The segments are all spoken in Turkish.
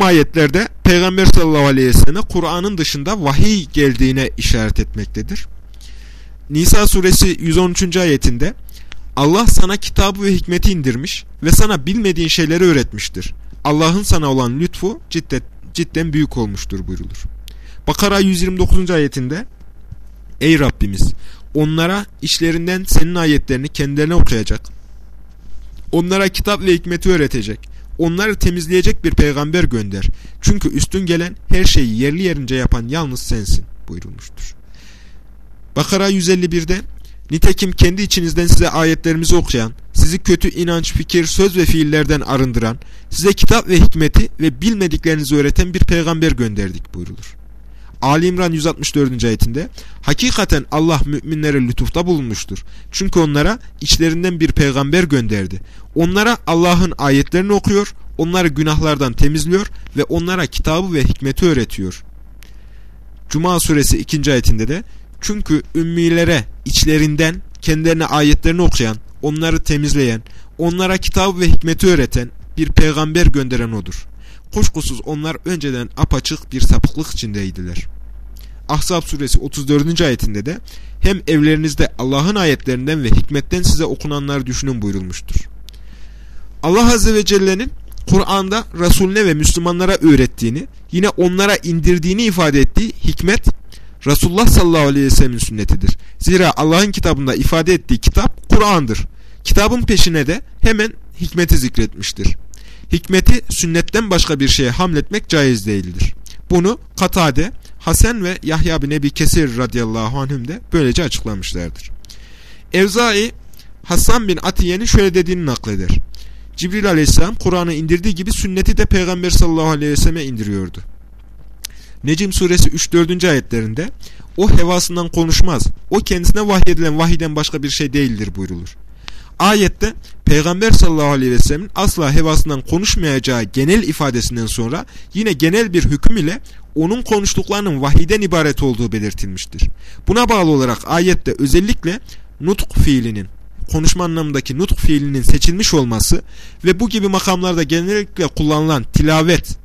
ayetlerde Peygamber sallallahu aleyhi ve selleme Kur'an'ın dışında vahiy geldiğine işaret etmektedir. Nisa suresi 113. ayetinde Allah sana kitabı ve hikmeti indirmiş ve sana bilmediğin şeyleri öğretmiştir. Allah'ın sana olan lütfu cidden, cidden büyük olmuştur buyrulur. Bakara 129. ayetinde Ey Rabbimiz onlara içlerinden senin ayetlerini kendilerine okuyacak. Onlara kitap ve hikmeti öğretecek. Onları temizleyecek bir peygamber gönder. Çünkü üstün gelen her şeyi yerli yerince yapan yalnız sensin buyurulmuştur. Bakara 151'de Nitekim kendi içinizden size ayetlerimizi okuyan, sizi kötü inanç, fikir, söz ve fiillerden arındıran, size kitap ve hikmeti ve bilmediklerinizi öğreten bir peygamber gönderdik buyrulur. Ali İmran 164. ayetinde Hakikaten Allah müminlere lütufta bulunmuştur. Çünkü onlara içlerinden bir peygamber gönderdi. Onlara Allah'ın ayetlerini okuyor, onları günahlardan temizliyor ve onlara kitabı ve hikmeti öğretiyor. Cuma suresi 2. ayetinde de çünkü ümmilere içlerinden kendilerine ayetlerini okuyan, onları temizleyen, onlara kitabı ve hikmeti öğreten bir peygamber gönderen odur. Kuşkusuz onlar önceden apaçık bir sapıklık içindeydiler. Ahzab suresi 34. ayetinde de hem evlerinizde Allah'ın ayetlerinden ve hikmetten size okunanları düşünün buyurulmuştur. Allah Azze ve Celle'nin Kur'an'da Resulüne ve Müslümanlara öğrettiğini, yine onlara indirdiğini ifade ettiği hikmet, Resulullah sallallahu aleyhi ve sellemin sünnetidir. Zira Allah'ın kitabında ifade ettiği kitap Kur'an'dır. Kitabın peşine de hemen hikmeti zikretmiştir. Hikmeti sünnetten başka bir şeye hamletmek caiz değildir. Bunu Katade, Hasan ve Yahya bin Ebi Kesir radıyallahu anhüm de böylece açıklamışlardır. Evzai, Hasan bin Atiye'nin şöyle dediğini nakleder. Cibril aleyhisselam Kur'an'ı indirdiği gibi sünneti de Peygamber sallallahu aleyhi ve selleme indiriyordu. Necim suresi 3-4. ayetlerinde o hevasından konuşmaz. O kendisine vahyedilen vahiden başka bir şey değildir buyrulur. Ayette Peygamber sallallahu aleyhi ve sellemin asla hevasından konuşmayacağı genel ifadesinden sonra yine genel bir hüküm ile onun konuştuklarının vahiden ibaret olduğu belirtilmiştir. Buna bağlı olarak ayette özellikle nutk fiilinin konuşma anlamındaki nutk fiilinin seçilmiş olması ve bu gibi makamlarda genellikle kullanılan tilavet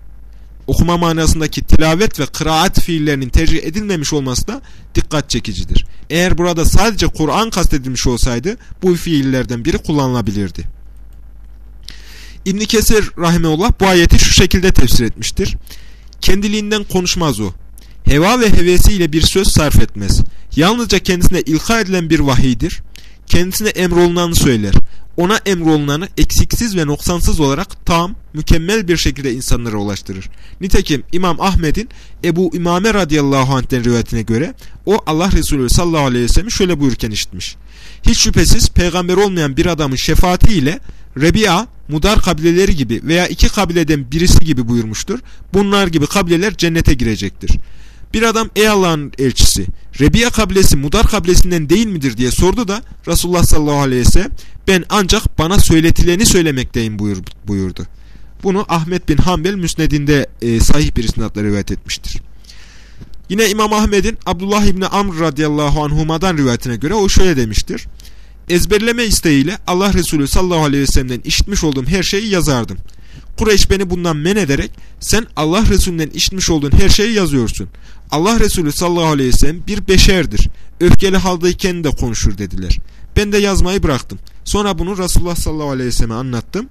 okuma manasındaki tilavet ve kıraat fiillerinin tercih edilmemiş olması da dikkat çekicidir. Eğer burada sadece Kur'an kastedilmiş olsaydı bu fiillerden biri kullanılabilirdi. İbn Kesir rahimeullah bu ayeti şu şekilde tefsir etmiştir. Kendiliğinden konuşmaz o. Heva ve hevesiyle bir söz sarf etmez. Yalnızca kendisine ilka edilen bir vahiydir. Kendisine emrolunanı söyler ona emrolunanı eksiksiz ve noksansız olarak tam, mükemmel bir şekilde insanlara ulaştırır. Nitekim İmam Ahmet'in Ebu İmame radıyallahu anh'ten rivayetine göre o Allah Resulü sallallahu aleyhi ve sellem şöyle buyurken işitmiş. Hiç şüphesiz peygamber olmayan bir adamın şefaatiyle Rebi'a, Mudar kabileleri gibi veya iki kabileden birisi gibi buyurmuştur. Bunlar gibi kabileler cennete girecektir. Bir adam ey Allah'ın elçisi Rebiya kabilesi Mudar kabilesinden değil midir diye sordu da Resulullah sallallahu aleyhi ve sellem ben ancak bana söyletileni söylemekteyim buyur, buyurdu. Bunu Ahmet bin Hanbel müsnedinde e, sahih bir isnatla rivayet etmiştir. Yine İmam Ahmet'in Abdullah İbni Amr radıyallahu anhuma'dan rivayetine göre o şöyle demiştir. Ezberleme isteğiyle Allah Resulü sallallahu aleyhi ve sellem'den işitmiş olduğum her şeyi yazardım. Kureyş beni bundan men ederek sen Allah Resulü'nden işitmiş olduğun her şeyi yazıyorsun. Allah Resulü sallallahu aleyhi ve sellem bir beşerdir. Öfkeli haldayken de konuşur dediler. Ben de yazmayı bıraktım. Sonra bunu Resulullah sallallahu aleyhi ve selleme anlattım.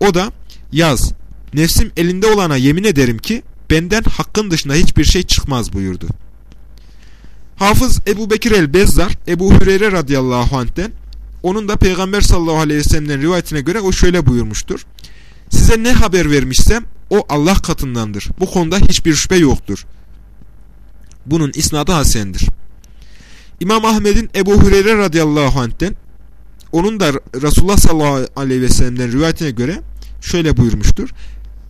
O da yaz. Nefsim elinde olana yemin ederim ki benden hakkın dışında hiçbir şey çıkmaz buyurdu. Hafız Ebu Bekir el-Bezzar, Ebu Hüreyre radıyallahu anh'ten, onun da Peygamber sallallahu aleyhi ve sellem'den rivayetine göre o şöyle buyurmuştur. Size ne haber vermişsem o Allah katındandır. Bu konuda hiçbir şüphe yoktur. Bunun isnadı hasendir. İmam Ahmet'in Ebu Hureyre radıyallahu anh'ten onun da Resulullah sallallahu aleyhi ve sellem'den rivayetine göre şöyle buyurmuştur.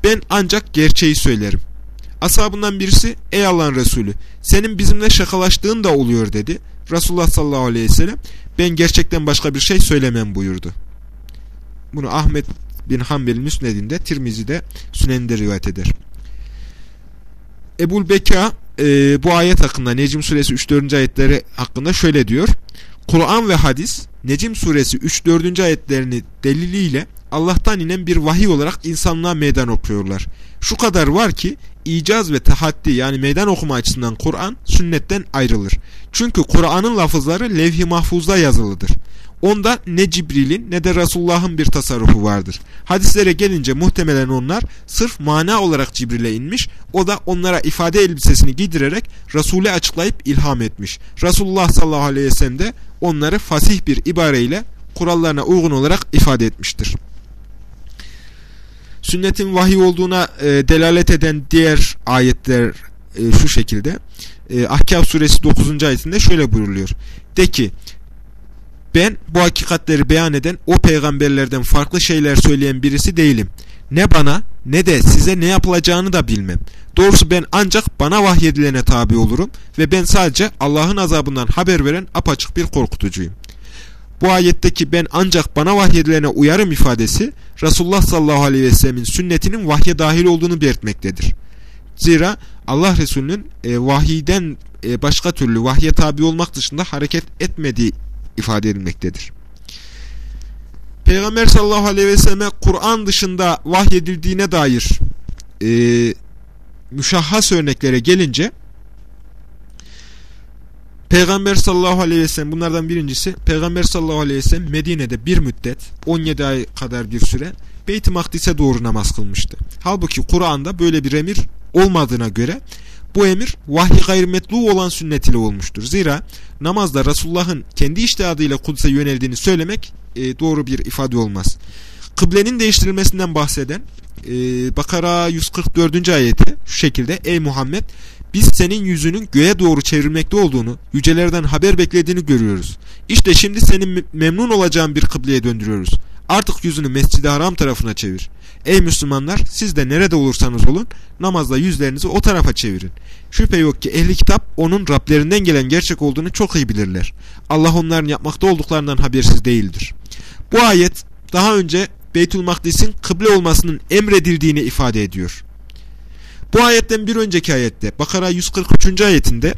Ben ancak gerçeği söylerim. Ashabından birisi ey Allah'ın Resulü senin bizimle şakalaştığın da oluyor dedi. Resulullah sallallahu aleyhi ve sellem ben gerçekten başka bir şey söylemem buyurdu. Bunu Ahmet bin Hanbel Müsned'inde Tirmizi'de Sünen'de rivayet eder. Ebul Beka e, bu ayet hakkında Necm suresi 3-4. ayetleri hakkında şöyle diyor. Kur'an ve hadis Necim suresi 3-4. ayetlerini deliliyle Allah'tan inen bir vahiy olarak insanlığa meydan okuyorlar. Şu kadar var ki icaz ve tahaddi yani meydan okuma açısından Kur'an sünnetten ayrılır. Çünkü Kur'an'ın lafızları levh-i mahfuzda yazılıdır. Onda ne Cibril'in ne de Resulullah'ın bir tasarrufu vardır. Hadislere gelince muhtemelen onlar sırf mana olarak Cibril'e inmiş, o da onlara ifade elbisesini giydirerek Resul'e açıklayıp ilham etmiş. Resulullah sallallahu aleyhi ve sellem de onları fasih bir ibareyle kurallarına uygun olarak ifade etmiştir. Sünnetin vahiy olduğuna e, delalet eden diğer ayetler e, şu şekilde. E, suresi 9. ayetinde şöyle buyuruluyor. De ki ben bu hakikatleri beyan eden o peygamberlerden farklı şeyler söyleyen birisi değilim. Ne bana ne de size ne yapılacağını da bilmem. Doğrusu ben ancak bana vahyedilene tabi olurum ve ben sadece Allah'ın azabından haber veren apaçık bir korkutucuyum. Bu ayetteki ben ancak bana vahyedilene uyarım ifadesi Resulullah sallallahu aleyhi ve sellemin sünnetinin vahye dahil olduğunu belirtmektedir. Zira Allah Resulü'nün e, vahiyden e, başka türlü vahye tabi olmak dışında hareket etmediği ifade edilmektedir. Peygamber sallallahu aleyhi ve selleme Kur'an dışında vahyedildiğine dair e, müşahhas örneklere gelince Peygamber sallallahu aleyhi ve sellem bunlardan birincisi Peygamber sallallahu aleyhi ve sellem Medine'de bir müddet 17 ay kadar bir süre Beyt-i Makdis'e doğru namaz kılmıştı. Halbuki Kur'an'da böyle bir emir olmadığına göre bu emir vahyi gayrimetlu olan sünnet ile olmuştur. Zira namazda Resulullah'ın kendi iştihadıyla Kudüs'e yöneldiğini söylemek e, doğru bir ifade olmaz. Kıblenin değiştirilmesinden bahseden e, Bakara 144. ayeti şu şekilde Ey Muhammed biz senin yüzünün göğe doğru çevrilmekte olduğunu, yücelerden haber beklediğini görüyoruz. İşte şimdi senin memnun olacağın bir kıbleye döndürüyoruz. Artık yüzünü Mescid-i Haram tarafına çevir. Ey Müslümanlar siz de nerede olursanız olun namazda yüzlerinizi o tarafa çevirin. Şüphe yok ki ehli kitap onun Rablerinden gelen gerçek olduğunu çok iyi bilirler. Allah onların yapmakta olduklarından habersiz değildir. Bu ayet daha önce Beytül Makdis'in kıble olmasının emredildiğini ifade ediyor. Bu ayetten bir önceki ayette Bakara 143. ayetinde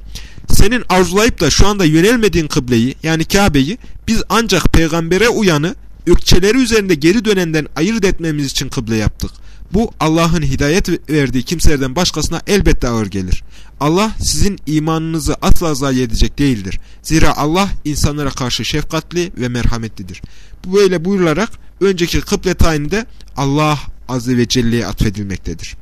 senin arzulayıp da şu anda yönelmediğin kıbleyi yani Kabe'yi biz ancak peygambere uyanı ökçeleri üzerinde geri dönenden ayırt etmemiz için kıble yaptık. Bu Allah'ın hidayet verdiği kimselerden başkasına elbette ağır gelir. Allah sizin imanınızı asla zayi edecek değildir. Zira Allah insanlara karşı şefkatli ve merhametlidir. Bu böyle buyurularak önceki kıble tayini de Allah Azze ve Celle'ye atfedilmektedir.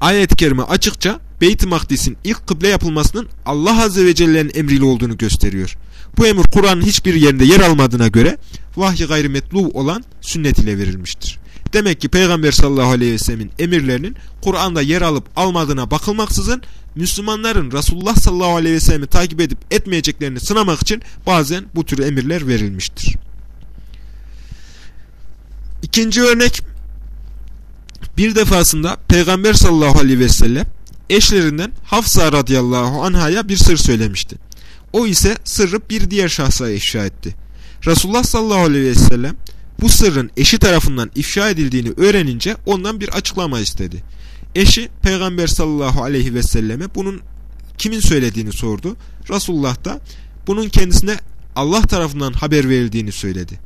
Ayet-i Kerime açıkça Beyt-i Makdis'in ilk kıble yapılmasının Allah Azze ve Celle'nin emriyle olduğunu gösteriyor. Bu emir Kur'an'ın hiçbir yerinde yer almadığına göre vahyi gayrimetlu olan sünnet ile verilmiştir. Demek ki Peygamber sallallahu aleyhi ve sellemin emirlerinin Kur'an'da yer alıp almadığına bakılmaksızın Müslümanların Resulullah sallallahu aleyhi ve sellemi takip edip etmeyeceklerini sınamak için bazen bu tür emirler verilmiştir. İkinci örnek bir defasında Peygamber sallallahu aleyhi ve sellem eşlerinden Hafsa radıyallahu anhaya bir sır söylemişti. O ise sırrı bir diğer şahsa ifşa etti. Resulullah sallallahu aleyhi ve sellem bu sırrın eşi tarafından ifşa edildiğini öğrenince ondan bir açıklama istedi. Eşi Peygamber sallallahu aleyhi ve selleme bunun kimin söylediğini sordu. Resulullah da bunun kendisine Allah tarafından haber verildiğini söyledi.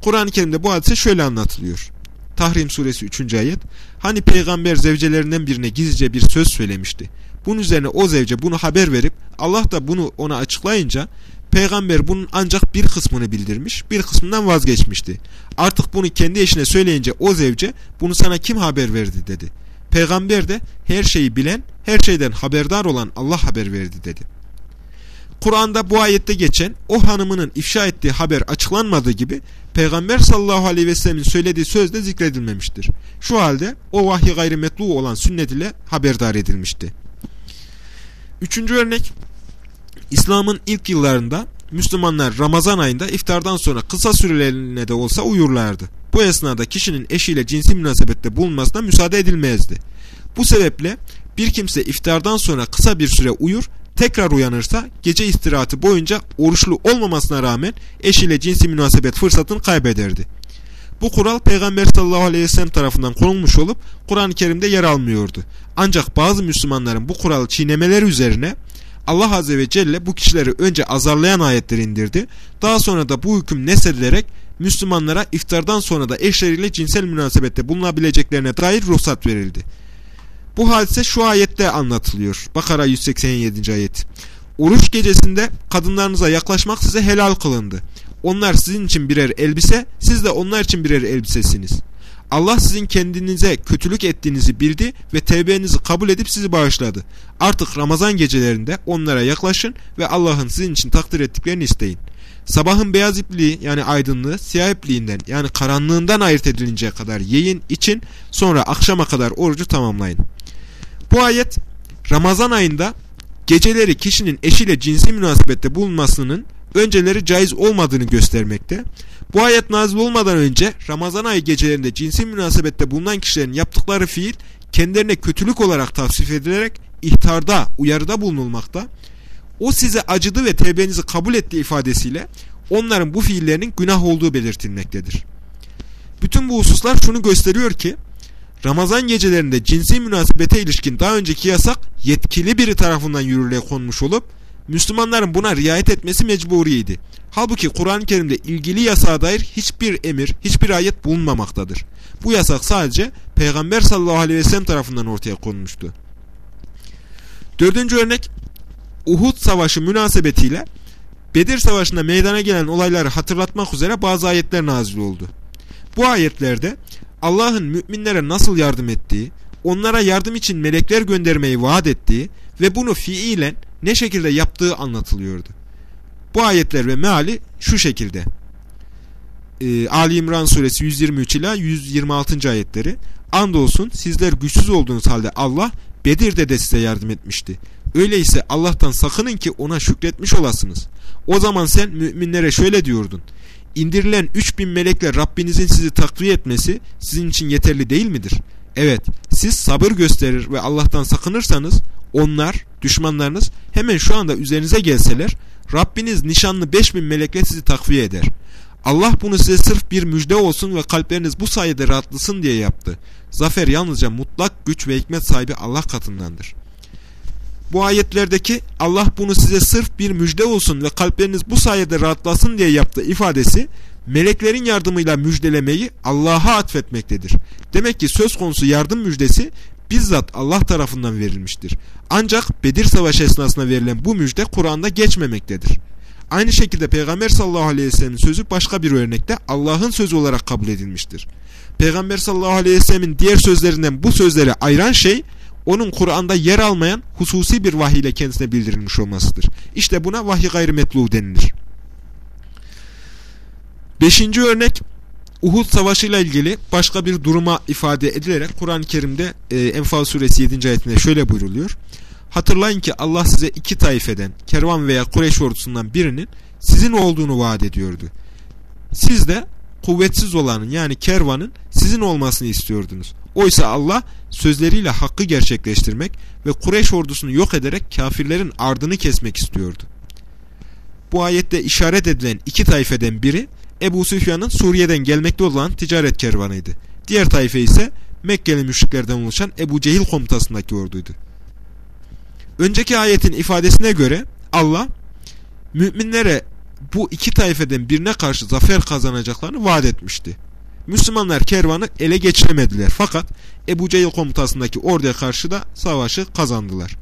Kur'an-ı Kerim'de bu hadise şöyle anlatılıyor. Tahrim suresi 3. ayet. Hani peygamber zevcelerinden birine gizlice bir söz söylemişti. Bunun üzerine o zevce bunu haber verip Allah da bunu ona açıklayınca peygamber bunun ancak bir kısmını bildirmiş, bir kısmından vazgeçmişti. Artık bunu kendi eşine söyleyince o zevce bunu sana kim haber verdi dedi. Peygamber de her şeyi bilen, her şeyden haberdar olan Allah haber verdi dedi. Kur'an'da bu ayette geçen o hanımının ifşa ettiği haber açıklanmadığı gibi Peygamber sallallahu aleyhi ve sellemin söylediği söz de zikredilmemiştir. Şu halde o vahyi gayrimetlu olan sünnet ile haberdar edilmişti. Üçüncü örnek İslam'ın ilk yıllarında Müslümanlar Ramazan ayında iftardan sonra kısa sürelerine de olsa uyurlardı. Bu esnada kişinin eşiyle cinsi münasebette bulunmasına müsaade edilmezdi. Bu sebeple bir kimse iftardan sonra kısa bir süre uyur, tekrar uyanırsa gece istirahatı boyunca oruçlu olmamasına rağmen eşiyle cinsi münasebet fırsatını kaybederdi. Bu kural Peygamber sallallahu aleyhi ve sellem tarafından konulmuş olup Kur'an-ı Kerim'de yer almıyordu. Ancak bazı Müslümanların bu kuralı çiğnemeleri üzerine Allah Azze ve Celle bu kişileri önce azarlayan ayetleri indirdi. Daha sonra da bu hüküm nesedilerek Müslümanlara iftardan sonra da eşleriyle cinsel münasebette bulunabileceklerine dair ruhsat verildi. Bu hadise şu ayette anlatılıyor. Bakara 187. ayet. Oruç gecesinde kadınlarınıza yaklaşmak size helal kılındı. Onlar sizin için birer elbise, siz de onlar için birer elbisesiniz. Allah sizin kendinize kötülük ettiğinizi bildi ve tevbenizi kabul edip sizi bağışladı. Artık Ramazan gecelerinde onlara yaklaşın ve Allah'ın sizin için takdir ettiklerini isteyin. Sabahın beyaz ipliği yani aydınlığı siyah ipliğinden yani karanlığından ayırt edilinceye kadar yiyin için sonra akşama kadar orucu tamamlayın. Bu ayet Ramazan ayında geceleri kişinin eşiyle cinsi münasebette bulunmasının önceleri caiz olmadığını göstermekte. Bu ayet nazil olmadan önce Ramazan ayı gecelerinde cinsi münasebette bulunan kişilerin yaptıkları fiil kendilerine kötülük olarak tavsif edilerek ihtarda, uyarıda bulunulmakta. O size acıdı ve tevbenizi kabul etti ifadesiyle onların bu fiillerinin günah olduğu belirtilmektedir. Bütün bu hususlar şunu gösteriyor ki Ramazan gecelerinde cinsi münasebete ilişkin daha önceki yasak yetkili biri tarafından yürürlüğe konmuş olup Müslümanların buna riayet etmesi mecburiydi. Halbuki Kur'an-ı Kerim'de ilgili yasağa dair hiçbir emir, hiçbir ayet bulunmamaktadır. Bu yasak sadece Peygamber sallallahu aleyhi ve sellem tarafından ortaya konmuştu. Dördüncü örnek Uhud savaşı münasebetiyle Bedir savaşında meydana gelen olayları hatırlatmak üzere bazı ayetler nazil oldu. Bu ayetlerde Allah'ın müminlere nasıl yardım ettiği, onlara yardım için melekler göndermeyi vaat ettiği ve bunu fiilen ne şekilde yaptığı anlatılıyordu. Bu ayetler ve meali şu şekilde. Ee, Ali İmran suresi 123 ila 126. ayetleri. Andolsun sizler güçsüz olduğunuz halde Allah Bedir'de de size yardım etmişti. Öyleyse Allah'tan sakının ki ona şükretmiş olasınız. O zaman sen müminlere şöyle diyordun. İndirilen 3000 melekle Rabbinizin sizi takviye etmesi sizin için yeterli değil midir? Evet, siz sabır gösterir ve Allah'tan sakınırsanız onlar, düşmanlarınız hemen şu anda üzerinize gelseler Rabbiniz nişanlı 5000 melekle sizi takviye eder. Allah bunu size sırf bir müjde olsun ve kalpleriniz bu sayede rahatlasın diye yaptı. Zafer yalnızca mutlak güç ve hikmet sahibi Allah katındandır. Bu ayetlerdeki Allah bunu size sırf bir müjde olsun ve kalpleriniz bu sayede rahatlasın diye yaptı ifadesi meleklerin yardımıyla müjdelemeyi Allah'a atfetmektedir. Demek ki söz konusu yardım müjdesi bizzat Allah tarafından verilmiştir. Ancak Bedir Savaşı esnasında verilen bu müjde Kur'an'da geçmemektedir. Aynı şekilde Peygamber sallallahu aleyhi ve sellemin sözü başka bir örnekte Allah'ın sözü olarak kabul edilmiştir. Peygamber sallallahu aleyhi ve sellemin diğer sözlerinden bu sözleri ayıran şey onun Kur'an'da yer almayan hususi bir vahiy ile kendisine bildirilmiş olmasıdır. İşte buna vahiy gayrimetlu denilir. Beşinci örnek Uhud Savaşı ile ilgili başka bir duruma ifade edilerek Kur'an-ı Kerim'de e, Enfal suresi 7. ayetinde şöyle buyruluyor. Hatırlayın ki Allah size iki taifeden, kervan veya Kureyş ordusundan birinin sizin olduğunu vaat ediyordu. Siz de kuvvetsiz olanın yani kervanın sizin olmasını istiyordunuz. Oysa Allah sözleriyle hakkı gerçekleştirmek ve Kureyş ordusunu yok ederek kafirlerin ardını kesmek istiyordu. Bu ayette işaret edilen iki taifeden biri Ebu Süfyan'ın Suriye'den gelmekte olan ticaret kervanıydı. Diğer taife ise Mekkeli müşriklerden oluşan Ebu Cehil komutasındaki orduydu. Önceki ayetin ifadesine göre Allah müminlere bu iki taifeden birine karşı zafer kazanacaklarını vaat etmişti. Müslümanlar kervanı ele geçiremediler fakat Ebu Cehil komutasındaki orduya karşı da savaşı kazandılar.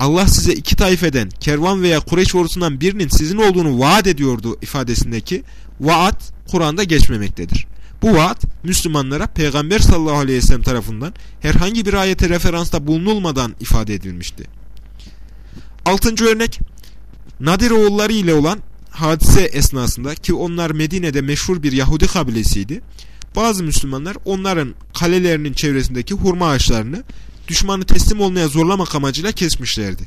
Allah size iki taifeden kervan veya Kureyş ordusundan birinin sizin olduğunu vaat ediyordu ifadesindeki vaat Kur'an'da geçmemektedir. Bu vaat Müslümanlara Peygamber sallallahu aleyhi ve sellem tarafından herhangi bir ayete referansta bulunulmadan ifade edilmişti. Altıncı örnek Nadir oğulları ile olan hadise esnasında ki onlar Medine'de meşhur bir Yahudi kabilesiydi. Bazı Müslümanlar onların kalelerinin çevresindeki hurma ağaçlarını düşmanı teslim olmaya zorlamak amacıyla kesmişlerdi.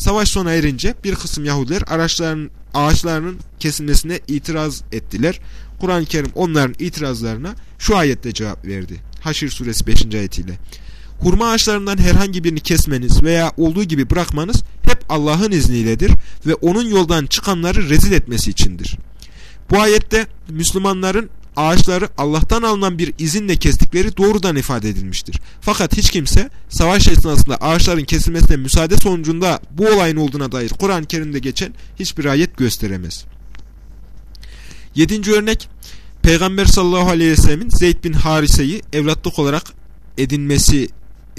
Savaş sona erince bir kısım Yahudiler araçların, ağaçlarının kesilmesine itiraz ettiler. Kur'an-ı Kerim onların itirazlarına şu ayette cevap verdi. Haşir suresi 5. ayetiyle. Hurma ağaçlarından herhangi birini kesmeniz veya olduğu gibi bırakmanız hep Allah'ın izniyledir ve onun yoldan çıkanları rezil etmesi içindir. Bu ayette Müslümanların ağaçları Allah'tan alınan bir izinle kestikleri doğrudan ifade edilmiştir. Fakat hiç kimse savaş esnasında ağaçların kesilmesine müsaade sonucunda bu olayın olduğuna dair Kur'an-ı Kerim'de geçen hiçbir ayet gösteremez. Yedinci örnek Peygamber sallallahu aleyhi ve sellemin Zeyd bin Harise'yi evlatlık olarak edinmesi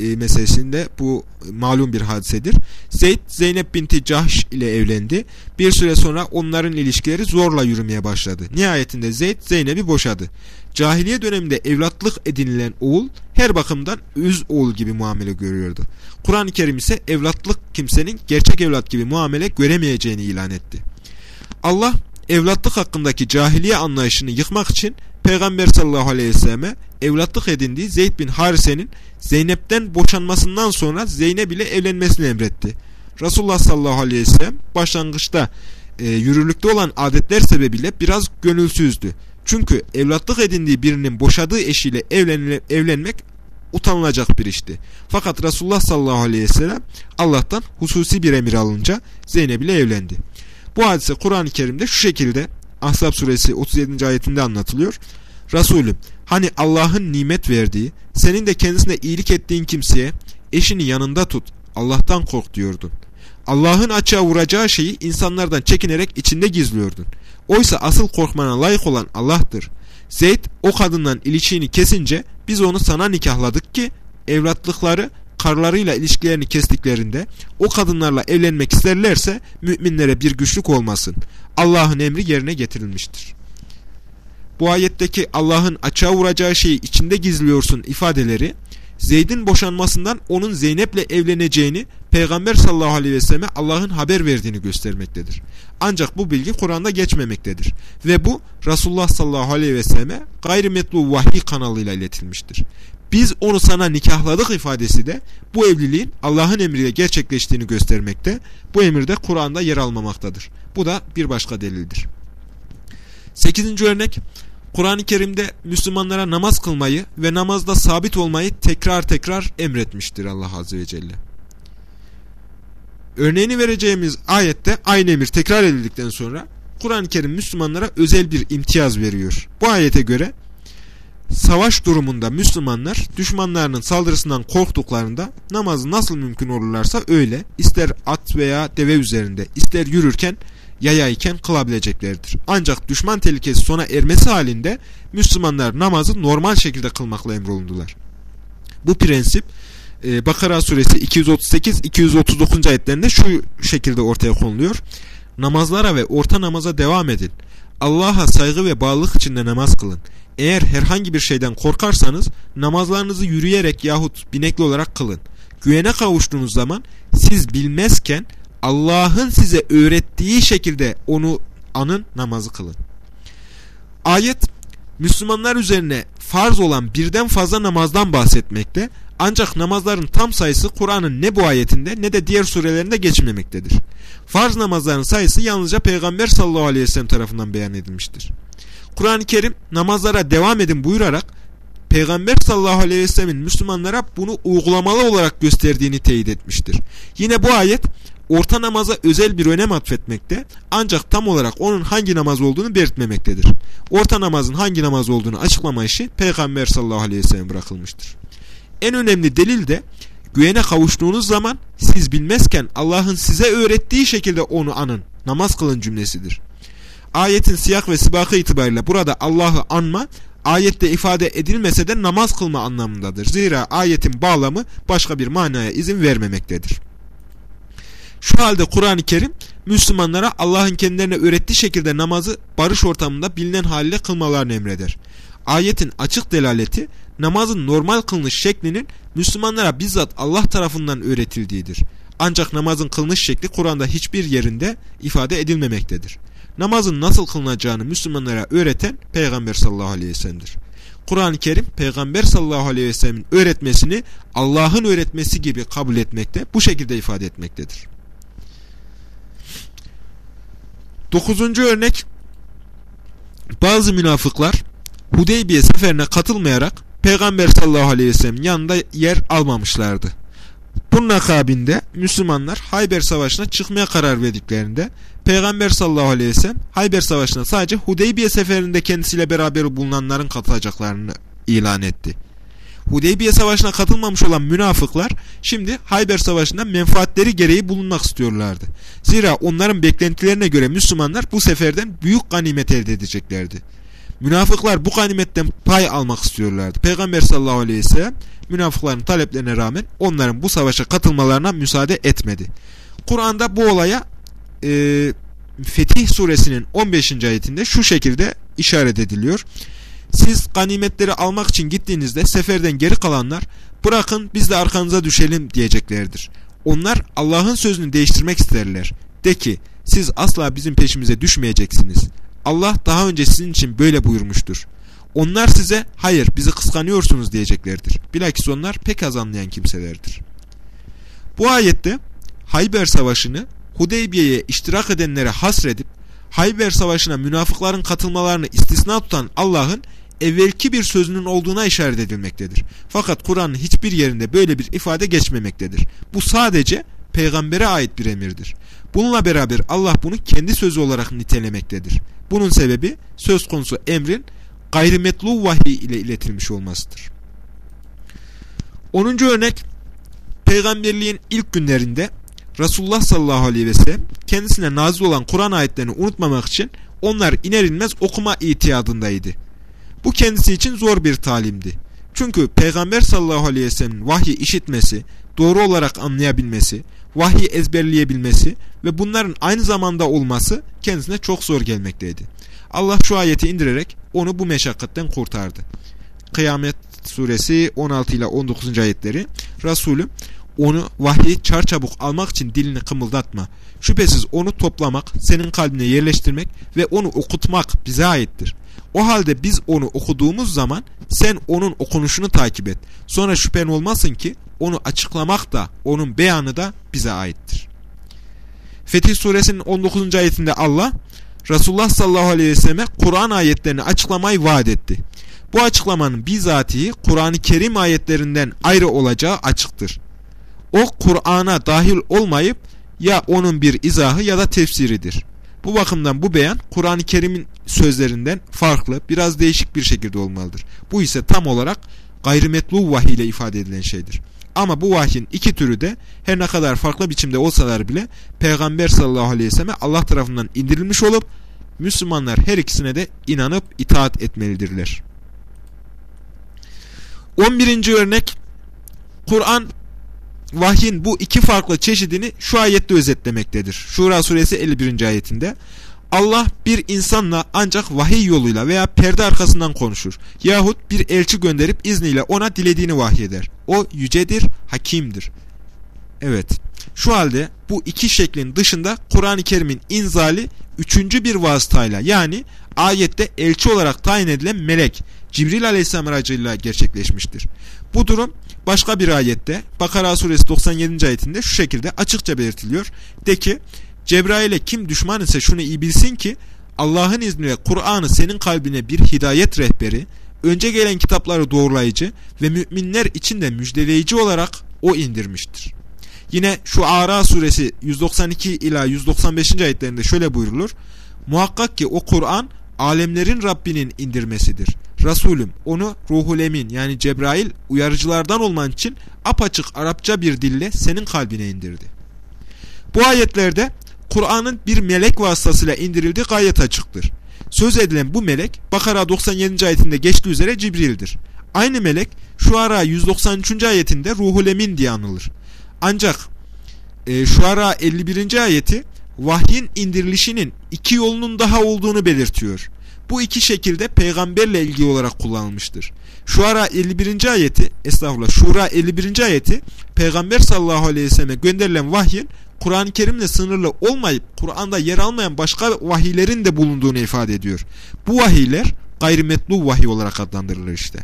e, meselesinde bu malum bir hadisedir. Zeyd Zeynep binti Cahş ile evlendi. Bir süre sonra onların ilişkileri zorla yürümeye başladı. Nihayetinde Zeyd Zeynep'i boşadı. Cahiliye döneminde evlatlık edinilen oğul her bakımdan üz oğul gibi muamele görüyordu. Kur'an-ı Kerim ise evlatlık kimsenin gerçek evlat gibi muamele göremeyeceğini ilan etti. Allah evlatlık hakkındaki cahiliye anlayışını yıkmak için Peygamber sallallahu aleyhi ve selleme evlatlık edindiği Zeyd bin Harise'nin Zeynep'ten boşanmasından sonra Zeynep ile evlenmesini emretti. Resulullah sallallahu aleyhi ve sellem başlangıçta e, yürürlükte olan adetler sebebiyle biraz gönülsüzdü. Çünkü evlatlık edindiği birinin boşadığı eşiyle evlen evlenmek utanılacak bir işti. Fakat Resulullah sallallahu aleyhi ve sellem Allah'tan hususi bir emir alınca Zeynep ile evlendi. Bu hadise Kur'an-ı Kerim'de şu şekilde Ahzab suresi 37. ayetinde anlatılıyor. Resulüm hani Allah'ın nimet verdiği, senin de kendisine iyilik ettiğin kimseye eşini yanında tut, Allah'tan kork diyordun. Allah'ın açığa vuracağı şeyi insanlardan çekinerek içinde gizliyordun. Oysa asıl korkmana layık olan Allah'tır. Zeyd o kadından ilişiğini kesince biz onu sana nikahladık ki evlatlıkları karlarıyla ilişkilerini kestiklerinde o kadınlarla evlenmek isterlerse müminlere bir güçlük olmasın. Allah'ın emri yerine getirilmiştir. Bu ayetteki Allah'ın açığa vuracağı şeyi içinde gizliyorsun ifadeleri Zeyd'in boşanmasından onun Zeynep'le evleneceğini Peygamber sallallahu aleyhi ve selleme Allah'ın haber verdiğini göstermektedir. Ancak bu bilgi Kur'an'da geçmemektedir. Ve bu Resulullah sallallahu aleyhi ve selleme gayrimetlu vahiy kanalıyla iletilmiştir. Biz onu sana nikahladık ifadesi de bu evliliğin Allah'ın emriyle gerçekleştiğini göstermekte. Bu emirde Kur'an'da yer almamaktadır. Bu da bir başka delildir. Sekizinci örnek Kur'an-ı Kerim'de Müslümanlara namaz kılmayı ve namazda sabit olmayı tekrar tekrar emretmiştir Allah Azze ve Celle. Örneğini vereceğimiz ayette aynı emir tekrar edildikten sonra Kur'an-ı Kerim Müslümanlara özel bir imtiyaz veriyor. Bu ayete göre savaş durumunda Müslümanlar düşmanlarının saldırısından korktuklarında namazı nasıl mümkün olurlarsa öyle ister at veya deve üzerinde ister yürürken yayayken kılabileceklerdir. Ancak düşman tehlikesi sona ermesi halinde Müslümanlar namazı normal şekilde kılmakla emrolundular. Bu prensip e, Bakara suresi 238-239. ayetlerinde şu şekilde ortaya konuluyor. Namazlara ve orta namaza devam edin. Allah'a saygı ve bağlılık içinde namaz kılın. Eğer herhangi bir şeyden korkarsanız namazlarınızı yürüyerek yahut binekli olarak kılın. Güvene kavuştuğunuz zaman siz bilmezken Allah'ın size öğrettiği şekilde onu anın namazı kılın. Ayet Müslümanlar üzerine farz olan birden fazla namazdan bahsetmekte ancak namazların tam sayısı Kur'an'ın ne bu ayetinde ne de diğer surelerinde geçmemektedir. Farz namazların sayısı yalnızca Peygamber sallallahu aleyhi ve sellem tarafından beyan edilmiştir. Kur'an-ı Kerim namazlara devam edin buyurarak Peygamber sallallahu aleyhi ve sellemin Müslümanlara bunu uygulamalı olarak gösterdiğini teyit etmiştir. Yine bu ayet orta namaza özel bir önem atfetmekte ancak tam olarak onun hangi namaz olduğunu belirtmemektedir. Orta namazın hangi namaz olduğunu açıklama işi Peygamber sallallahu aleyhi ve sellem bırakılmıştır. En önemli delil de güvene kavuştuğunuz zaman siz bilmezken Allah'ın size öğrettiği şekilde onu anın, namaz kılın cümlesidir. Ayetin siyak ve sibakı itibariyle burada Allah'ı anma, ayette ifade edilmese de namaz kılma anlamındadır. Zira ayetin bağlamı başka bir manaya izin vermemektedir. Şu halde Kur'an-ı Kerim Müslümanlara Allah'ın kendilerine öğrettiği şekilde namazı barış ortamında bilinen haliyle kılmalarını emreder. Ayetin açık delaleti namazın normal kılınış şeklinin Müslümanlara bizzat Allah tarafından öğretildiğidir. Ancak namazın kılınış şekli Kur'an'da hiçbir yerinde ifade edilmemektedir. Namazın nasıl kılınacağını Müslümanlara öğreten Peygamber sallallahu aleyhi ve sellem'dir. Kur'an-ı Kerim Peygamber sallallahu aleyhi ve sellemin öğretmesini Allah'ın öğretmesi gibi kabul etmekte, bu şekilde ifade etmektedir. Dokuzuncu örnek bazı münafıklar Hudeybiye seferine katılmayarak Peygamber sallallahu aleyhi ve sellem yanında yer almamışlardı. Bunun akabinde Müslümanlar Hayber Savaşı'na çıkmaya karar verdiklerinde Peygamber sallallahu aleyhi ve sellem Hayber Savaşı'na sadece Hudeybiye seferinde kendisiyle beraber bulunanların katılacaklarını ilan etti. Hudeybiye Savaşı'na katılmamış olan münafıklar şimdi Hayber Savaşı'nda menfaatleri gereği bulunmak istiyorlardı. Zira onların beklentilerine göre Müslümanlar bu seferden büyük ganimet elde edeceklerdi. Münafıklar bu ganimetten pay almak istiyorlardı. Peygamber sallallahu aleyhi ve sellem münafıkların taleplerine rağmen onların bu savaşa katılmalarına müsaade etmedi. Kur'an'da bu olaya e, Fetih suresinin 15. ayetinde şu şekilde işaret ediliyor. Siz ganimetleri almak için gittiğinizde seferden geri kalanlar bırakın biz de arkanıza düşelim diyeceklerdir. Onlar Allah'ın sözünü değiştirmek isterler. De ki siz asla bizim peşimize düşmeyeceksiniz. Allah daha önce sizin için böyle buyurmuştur. Onlar size hayır bizi kıskanıyorsunuz diyeceklerdir. Bilakis onlar pek az anlayan kimselerdir. Bu ayette Hayber Savaşı'nı Hudeybiye'ye iştirak edenlere hasredip Hayber Savaşı'na münafıkların katılmalarını istisna tutan Allah'ın evvelki bir sözünün olduğuna işaret edilmektedir. Fakat Kur'an'ın hiçbir yerinde böyle bir ifade geçmemektedir. Bu sadece peygambere ait bir emirdir. Bununla beraber Allah bunu kendi sözü olarak nitelemektedir. Bunun sebebi söz konusu emrin gayrimetlu vahiy ile iletilmiş olmasıdır. 10. örnek peygamberliğin ilk günlerinde Resulullah sallallahu aleyhi ve sellem kendisine nazil olan Kur'an ayetlerini unutmamak için onlar iner inmez okuma itiyadındaydı. Bu kendisi için zor bir talimdi. Çünkü Peygamber sallallahu aleyhi ve sellem'in vahyi işitmesi, doğru olarak anlayabilmesi, vahyi ezberleyebilmesi ve bunların aynı zamanda olması kendisine çok zor gelmekteydi. Allah şu ayeti indirerek onu bu meşakkatten kurtardı. Kıyamet suresi 16 ile 19. ayetleri Resulü onu vahyi çarçabuk almak için dilini kımıldatma. Şüphesiz onu toplamak, senin kalbine yerleştirmek ve onu okutmak bize aittir. O halde biz onu okuduğumuz zaman sen onun okunuşunu takip et. Sonra şüphen olmasın ki onu açıklamak da onun beyanı da bize aittir. Fetih suresinin 19. ayetinde Allah Resulullah sallallahu aleyhi ve selleme Kur'an ayetlerini açıklamayı vaat etti. Bu açıklamanın bizatihi Kur'an-ı Kerim ayetlerinden ayrı olacağı açıktır. O Kur'an'a dahil olmayıp ya onun bir izahı ya da tefsiridir. Bu bakımdan bu beyan Kur'an-ı Kerim'in sözlerinden farklı, biraz değişik bir şekilde olmalıdır. Bu ise tam olarak gayrimetlu vahiy ile ifade edilen şeydir. Ama bu vahyin iki türü de her ne kadar farklı biçimde olsalar bile Peygamber sallallahu aleyhi ve selleme Allah tarafından indirilmiş olup Müslümanlar her ikisine de inanıp itaat etmelidirler. 11. örnek Kur'an vahyin bu iki farklı çeşidini şu ayette özetlemektedir. Şura suresi 51. ayetinde Allah bir insanla ancak vahiy yoluyla veya perde arkasından konuşur. Yahut bir elçi gönderip izniyle ona dilediğini vahyeder. O yücedir, hakimdir. Evet. Şu halde bu iki şeklin dışında Kur'an-ı Kerim'in inzali üçüncü bir vasıtayla yani ayette elçi olarak tayin edilen melek Cibril aleyhisselam aracılığıyla gerçekleşmiştir. Bu durum başka bir ayette Bakara suresi 97. ayetinde şu şekilde açıkça belirtiliyor. De ki Cebrail'e kim düşman ise şunu iyi bilsin ki Allah'ın izniyle Kur'an'ı senin kalbine bir hidayet rehberi, önce gelen kitapları doğrulayıcı ve müminler için de müjdeleyici olarak o indirmiştir. Yine şu Ara suresi 192 ila 195. ayetlerinde şöyle buyrulur. Muhakkak ki o Kur'an alemlerin Rabbinin indirmesidir. Resulüm onu ruhul emin yani Cebrail uyarıcılardan olman için apaçık Arapça bir dille senin kalbine indirdi. Bu ayetlerde Kur'an'ın bir melek vasıtasıyla indirildiği gayet açıktır. Söz edilen bu melek Bakara 97. ayetinde geçtiği üzere Cibril'dir. Aynı melek Şuara 193. ayetinde Ruhul Emin diye anılır. Ancak e, Şuara 51. ayeti vahyin indirilişinin iki yolunun daha olduğunu belirtiyor. Bu iki şekilde peygamberle ilgili olarak kullanılmıştır. Şuara 51. ayeti, estağfurullah, Şura 51. ayeti peygamber sallallahu aleyhi ve selleme gönderilen vahyin Kur'an-ı Kerim'le sınırlı olmayıp Kur'an'da yer almayan başka vahiylerin de bulunduğunu ifade ediyor. Bu vahiyler gayrimetlu vahiy olarak adlandırılır işte.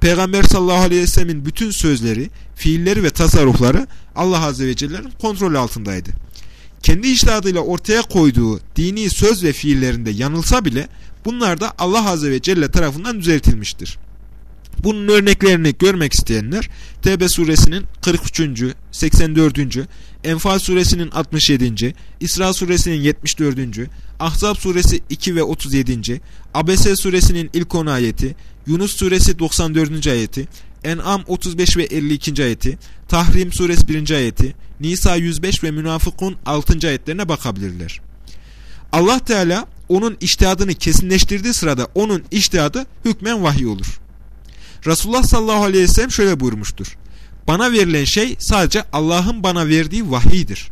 Peygamber sallallahu aleyhi ve sellemin bütün sözleri, fiilleri ve tasarrufları Allah azze ve celle'nin kontrol altındaydı. Kendi iştihadıyla ortaya koyduğu dini söz ve fiillerinde yanılsa bile bunlar da Allah azze ve celle tarafından düzeltilmiştir. Bunun örneklerini görmek isteyenler Tevbe suresinin 43. 84. Enfal suresinin 67. İsra suresinin 74. Ahzab suresi 2 ve 37. Abese suresinin ilk 10 ayeti, Yunus suresi 94. ayeti, En'am 35 ve 52. ayeti, Tahrim suresi 1. ayeti, Nisa 105 ve Münafıkun 6. ayetlerine bakabilirler. Allah Teala onun iştihadını kesinleştirdiği sırada onun iştihadı hükmen vahiy olur. Resulullah sallallahu aleyhi ve sellem şöyle buyurmuştur. Bana verilen şey sadece Allah'ın bana verdiği vahiydir.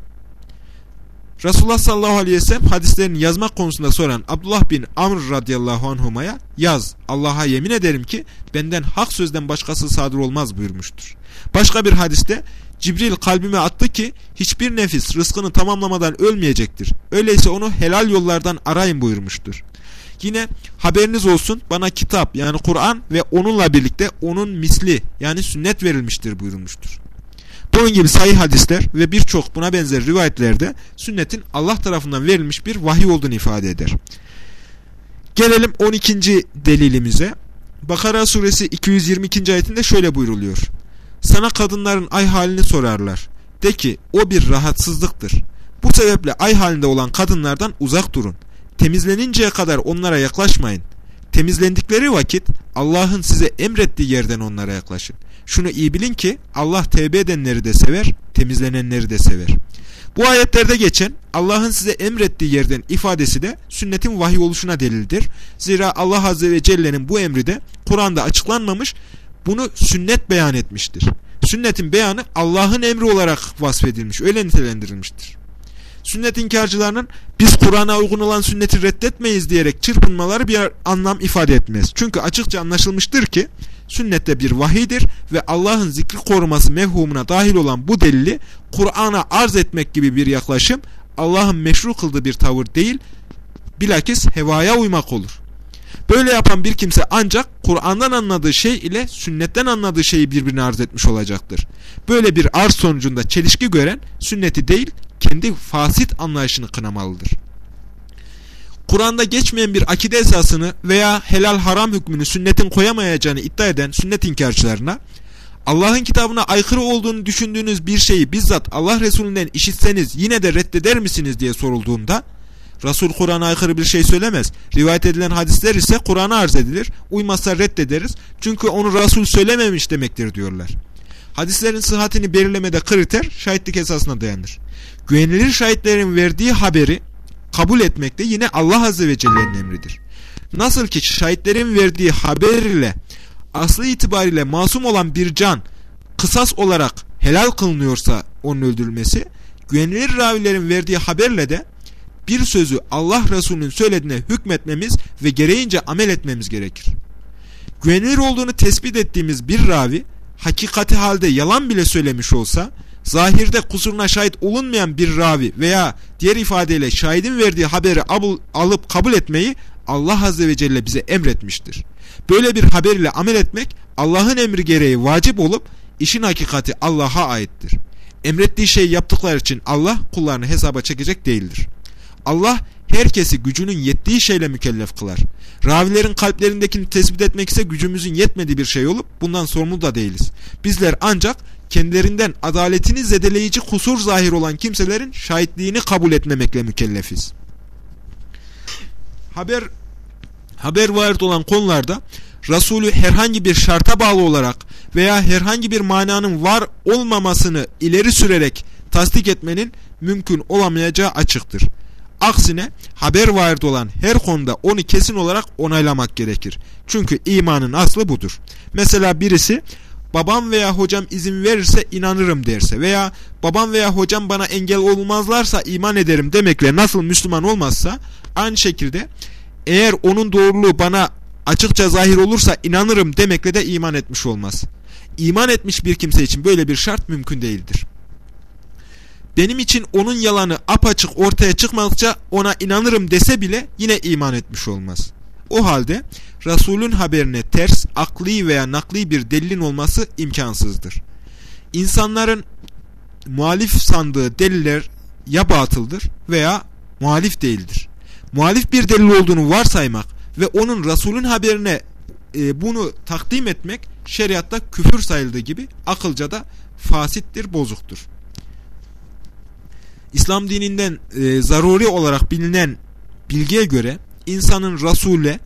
Resulullah sallallahu aleyhi ve sellem hadislerini yazmak konusunda soran Abdullah bin Amr radıyallahu anhumaya yaz Allah'a yemin ederim ki benden hak sözden başkası sadır olmaz buyurmuştur. Başka bir hadiste Cibril kalbime attı ki hiçbir nefis rızkını tamamlamadan ölmeyecektir. Öyleyse onu helal yollardan arayın buyurmuştur. Yine haberiniz olsun bana kitap yani Kur'an ve onunla birlikte onun misli yani sünnet verilmiştir buyurmuştur. Bunun gibi sayı hadisler ve birçok buna benzer rivayetlerde sünnetin Allah tarafından verilmiş bir vahiy olduğunu ifade eder. Gelelim 12. delilimize. Bakara suresi 222. ayetinde şöyle buyruluyor. Sana kadınların ay halini sorarlar. De ki o bir rahatsızlıktır. Bu sebeple ay halinde olan kadınlardan uzak durun. Temizleninceye kadar onlara yaklaşmayın. Temizlendikleri vakit Allah'ın size emrettiği yerden onlara yaklaşın. Şunu iyi bilin ki Allah tevbe edenleri de sever, temizlenenleri de sever. Bu ayetlerde geçen Allah'ın size emrettiği yerden ifadesi de sünnetin vahiy oluşuna delildir. Zira Allah Azze ve Celle'nin bu emri de Kur'an'da açıklanmamış, bunu sünnet beyan etmiştir. Sünnetin beyanı Allah'ın emri olarak vasfedilmiş, öyle nitelendirilmiştir. Sünnet inkarcılarının biz Kur'an'a uygun olan sünneti reddetmeyiz diyerek çırpınmaları bir anlam ifade etmez. Çünkü açıkça anlaşılmıştır ki sünnette bir vahidir ve Allah'ın zikri koruması mevhumuna dahil olan bu delili Kur'an'a arz etmek gibi bir yaklaşım Allah'ın meşru kıldığı bir tavır değil, bilakis hevaya uymak olur. Böyle yapan bir kimse ancak Kur'an'dan anladığı şey ile sünnetten anladığı şeyi birbirine arz etmiş olacaktır. Böyle bir arz sonucunda çelişki gören sünneti değil kendi fasit anlayışını kınamalıdır. Kur'an'da geçmeyen bir akide esasını veya helal haram hükmünü sünnetin koyamayacağını iddia eden sünnet inkarcılarına Allah'ın kitabına aykırı olduğunu düşündüğünüz bir şeyi bizzat Allah Resulünden işitseniz yine de reddeder misiniz diye sorulduğunda Resul Kur'an'a aykırı bir şey söylemez. Rivayet edilen hadisler ise Kur'an'a arz edilir. Uymazsa reddederiz. Çünkü onu Resul söylememiş demektir diyorlar. Hadislerin sıhhatini belirlemede kriter şahitlik esasına dayanır. Güvenilir şahitlerin verdiği haberi kabul etmek de yine Allah Azze ve Celle'nin emridir. Nasıl ki şahitlerin verdiği haber ile aslı itibariyle masum olan bir can kısas olarak helal kılınıyorsa onun öldürülmesi, güvenilir ravilerin verdiği haberle de bir sözü Allah Resulü'nün söylediğine hükmetmemiz ve gereğince amel etmemiz gerekir. Güvenilir olduğunu tespit ettiğimiz bir ravi, hakikati halde yalan bile söylemiş olsa, zahirde kusuruna şahit olunmayan bir ravi veya diğer ifadeyle şahidin verdiği haberi alıp kabul etmeyi Allah Azze ve Celle bize emretmiştir. Böyle bir haber ile amel etmek Allah'ın emri gereği vacip olup işin hakikati Allah'a aittir. Emrettiği şeyi yaptıkları için Allah kullarını hesaba çekecek değildir. Allah herkesi gücünün yettiği şeyle mükellef kılar. Ravilerin kalplerindekini tespit etmek ise gücümüzün yetmediği bir şey olup bundan sorumlu da değiliz. Bizler ancak kendilerinden adaletini zedeleyici kusur zahir olan kimselerin şahitliğini kabul etmemekle mükellefiz. Haber haber varit olan konularda Resulü herhangi bir şarta bağlı olarak veya herhangi bir mananın var olmamasını ileri sürerek tasdik etmenin mümkün olamayacağı açıktır. Aksine haber varit olan her konuda onu kesin olarak onaylamak gerekir. Çünkü imanın aslı budur. Mesela birisi babam veya hocam izin verirse inanırım derse veya babam veya hocam bana engel olmazlarsa iman ederim demekle nasıl Müslüman olmazsa aynı şekilde eğer onun doğruluğu bana açıkça zahir olursa inanırım demekle de iman etmiş olmaz. İman etmiş bir kimse için böyle bir şart mümkün değildir. Benim için onun yalanı apaçık ortaya çıkmadıkça ona inanırım dese bile yine iman etmiş olmaz. O halde Resulün haberine ters, akli veya nakli bir delilin olması imkansızdır. İnsanların muhalif sandığı deliller ya batıldır veya muhalif değildir. Muhalif bir delil olduğunu varsaymak ve onun Resulün haberine e, bunu takdim etmek şeriatta küfür sayıldığı gibi akılca da fasittir, bozuktur. İslam dininden e, zaruri olarak bilinen bilgiye göre insanın Resul'e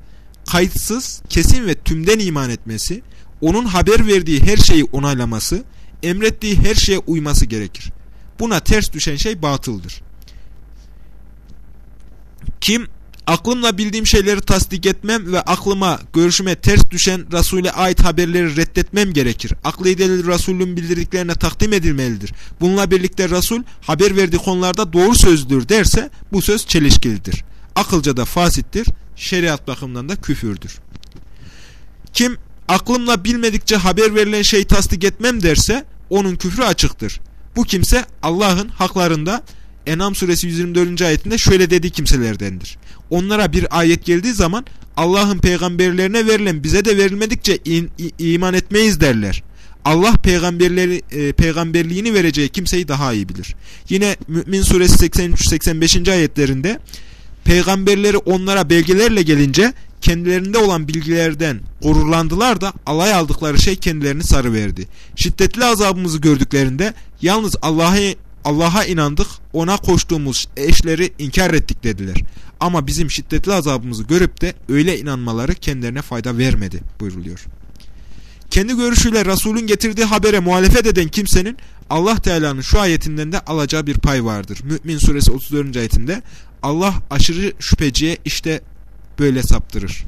kayıtsız, kesin ve tümden iman etmesi, onun haber verdiği her şeyi onaylaması, emrettiği her şeye uyması gerekir. Buna ters düşen şey batıldır. Kim aklımla bildiğim şeyleri tasdik etmem ve aklıma, görüşüme ters düşen Resul'e ait haberleri reddetmem gerekir. Aklı delil Resul'ün bildirdiklerine takdim edilmelidir. Bununla birlikte Resul haber verdiği konularda doğru sözdür derse bu söz çelişkilidir. Akılca da fasittir, şeriat bakımından da küfürdür. Kim aklımla bilmedikçe haber verilen şeyi tasdik etmem derse onun küfrü açıktır. Bu kimse Allah'ın haklarında Enam suresi 124. ayetinde şöyle dediği kimselerdendir. Onlara bir ayet geldiği zaman Allah'ın peygamberlerine verilen bize de verilmedikçe in, iman etmeyiz derler. Allah peygamberleri e, peygamberliğini vereceği kimseyi daha iyi bilir. Yine Mümin suresi 83-85. ayetlerinde peygamberleri onlara belgelerle gelince kendilerinde olan bilgilerden gururlandılar da alay aldıkları şey kendilerini sarıverdi. Şiddetli azabımızı gördüklerinde yalnız Allah'a Allah'a inandık, ona koştuğumuz eşleri inkar ettik dediler. Ama bizim şiddetli azabımızı görüp de öyle inanmaları kendilerine fayda vermedi buyruluyor. Kendi görüşüyle Resul'ün getirdiği habere muhalefet eden kimsenin Allah Teala'nın şu ayetinden de alacağı bir pay vardır. Mü'min suresi 34. ayetinde Allah aşırı şüpheciye işte böyle saptırır.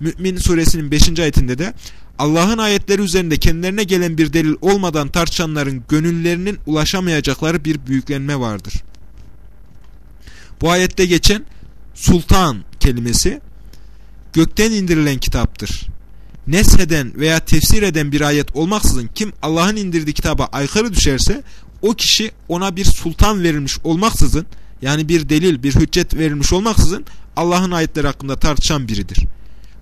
Mü'min suresinin 5. ayetinde de Allah'ın ayetleri üzerinde kendilerine gelen bir delil olmadan tartışanların gönüllerinin ulaşamayacakları bir büyüklenme vardır. Bu ayette geçen sultan kelimesi gökten indirilen kitaptır. Nesheden veya tefsir eden bir ayet olmaksızın kim Allah'ın indirdiği kitaba aykırı düşerse o kişi ona bir sultan verilmiş olmaksızın yani bir delil, bir hüccet verilmiş olmaksızın Allah'ın ayetleri hakkında tartışan biridir.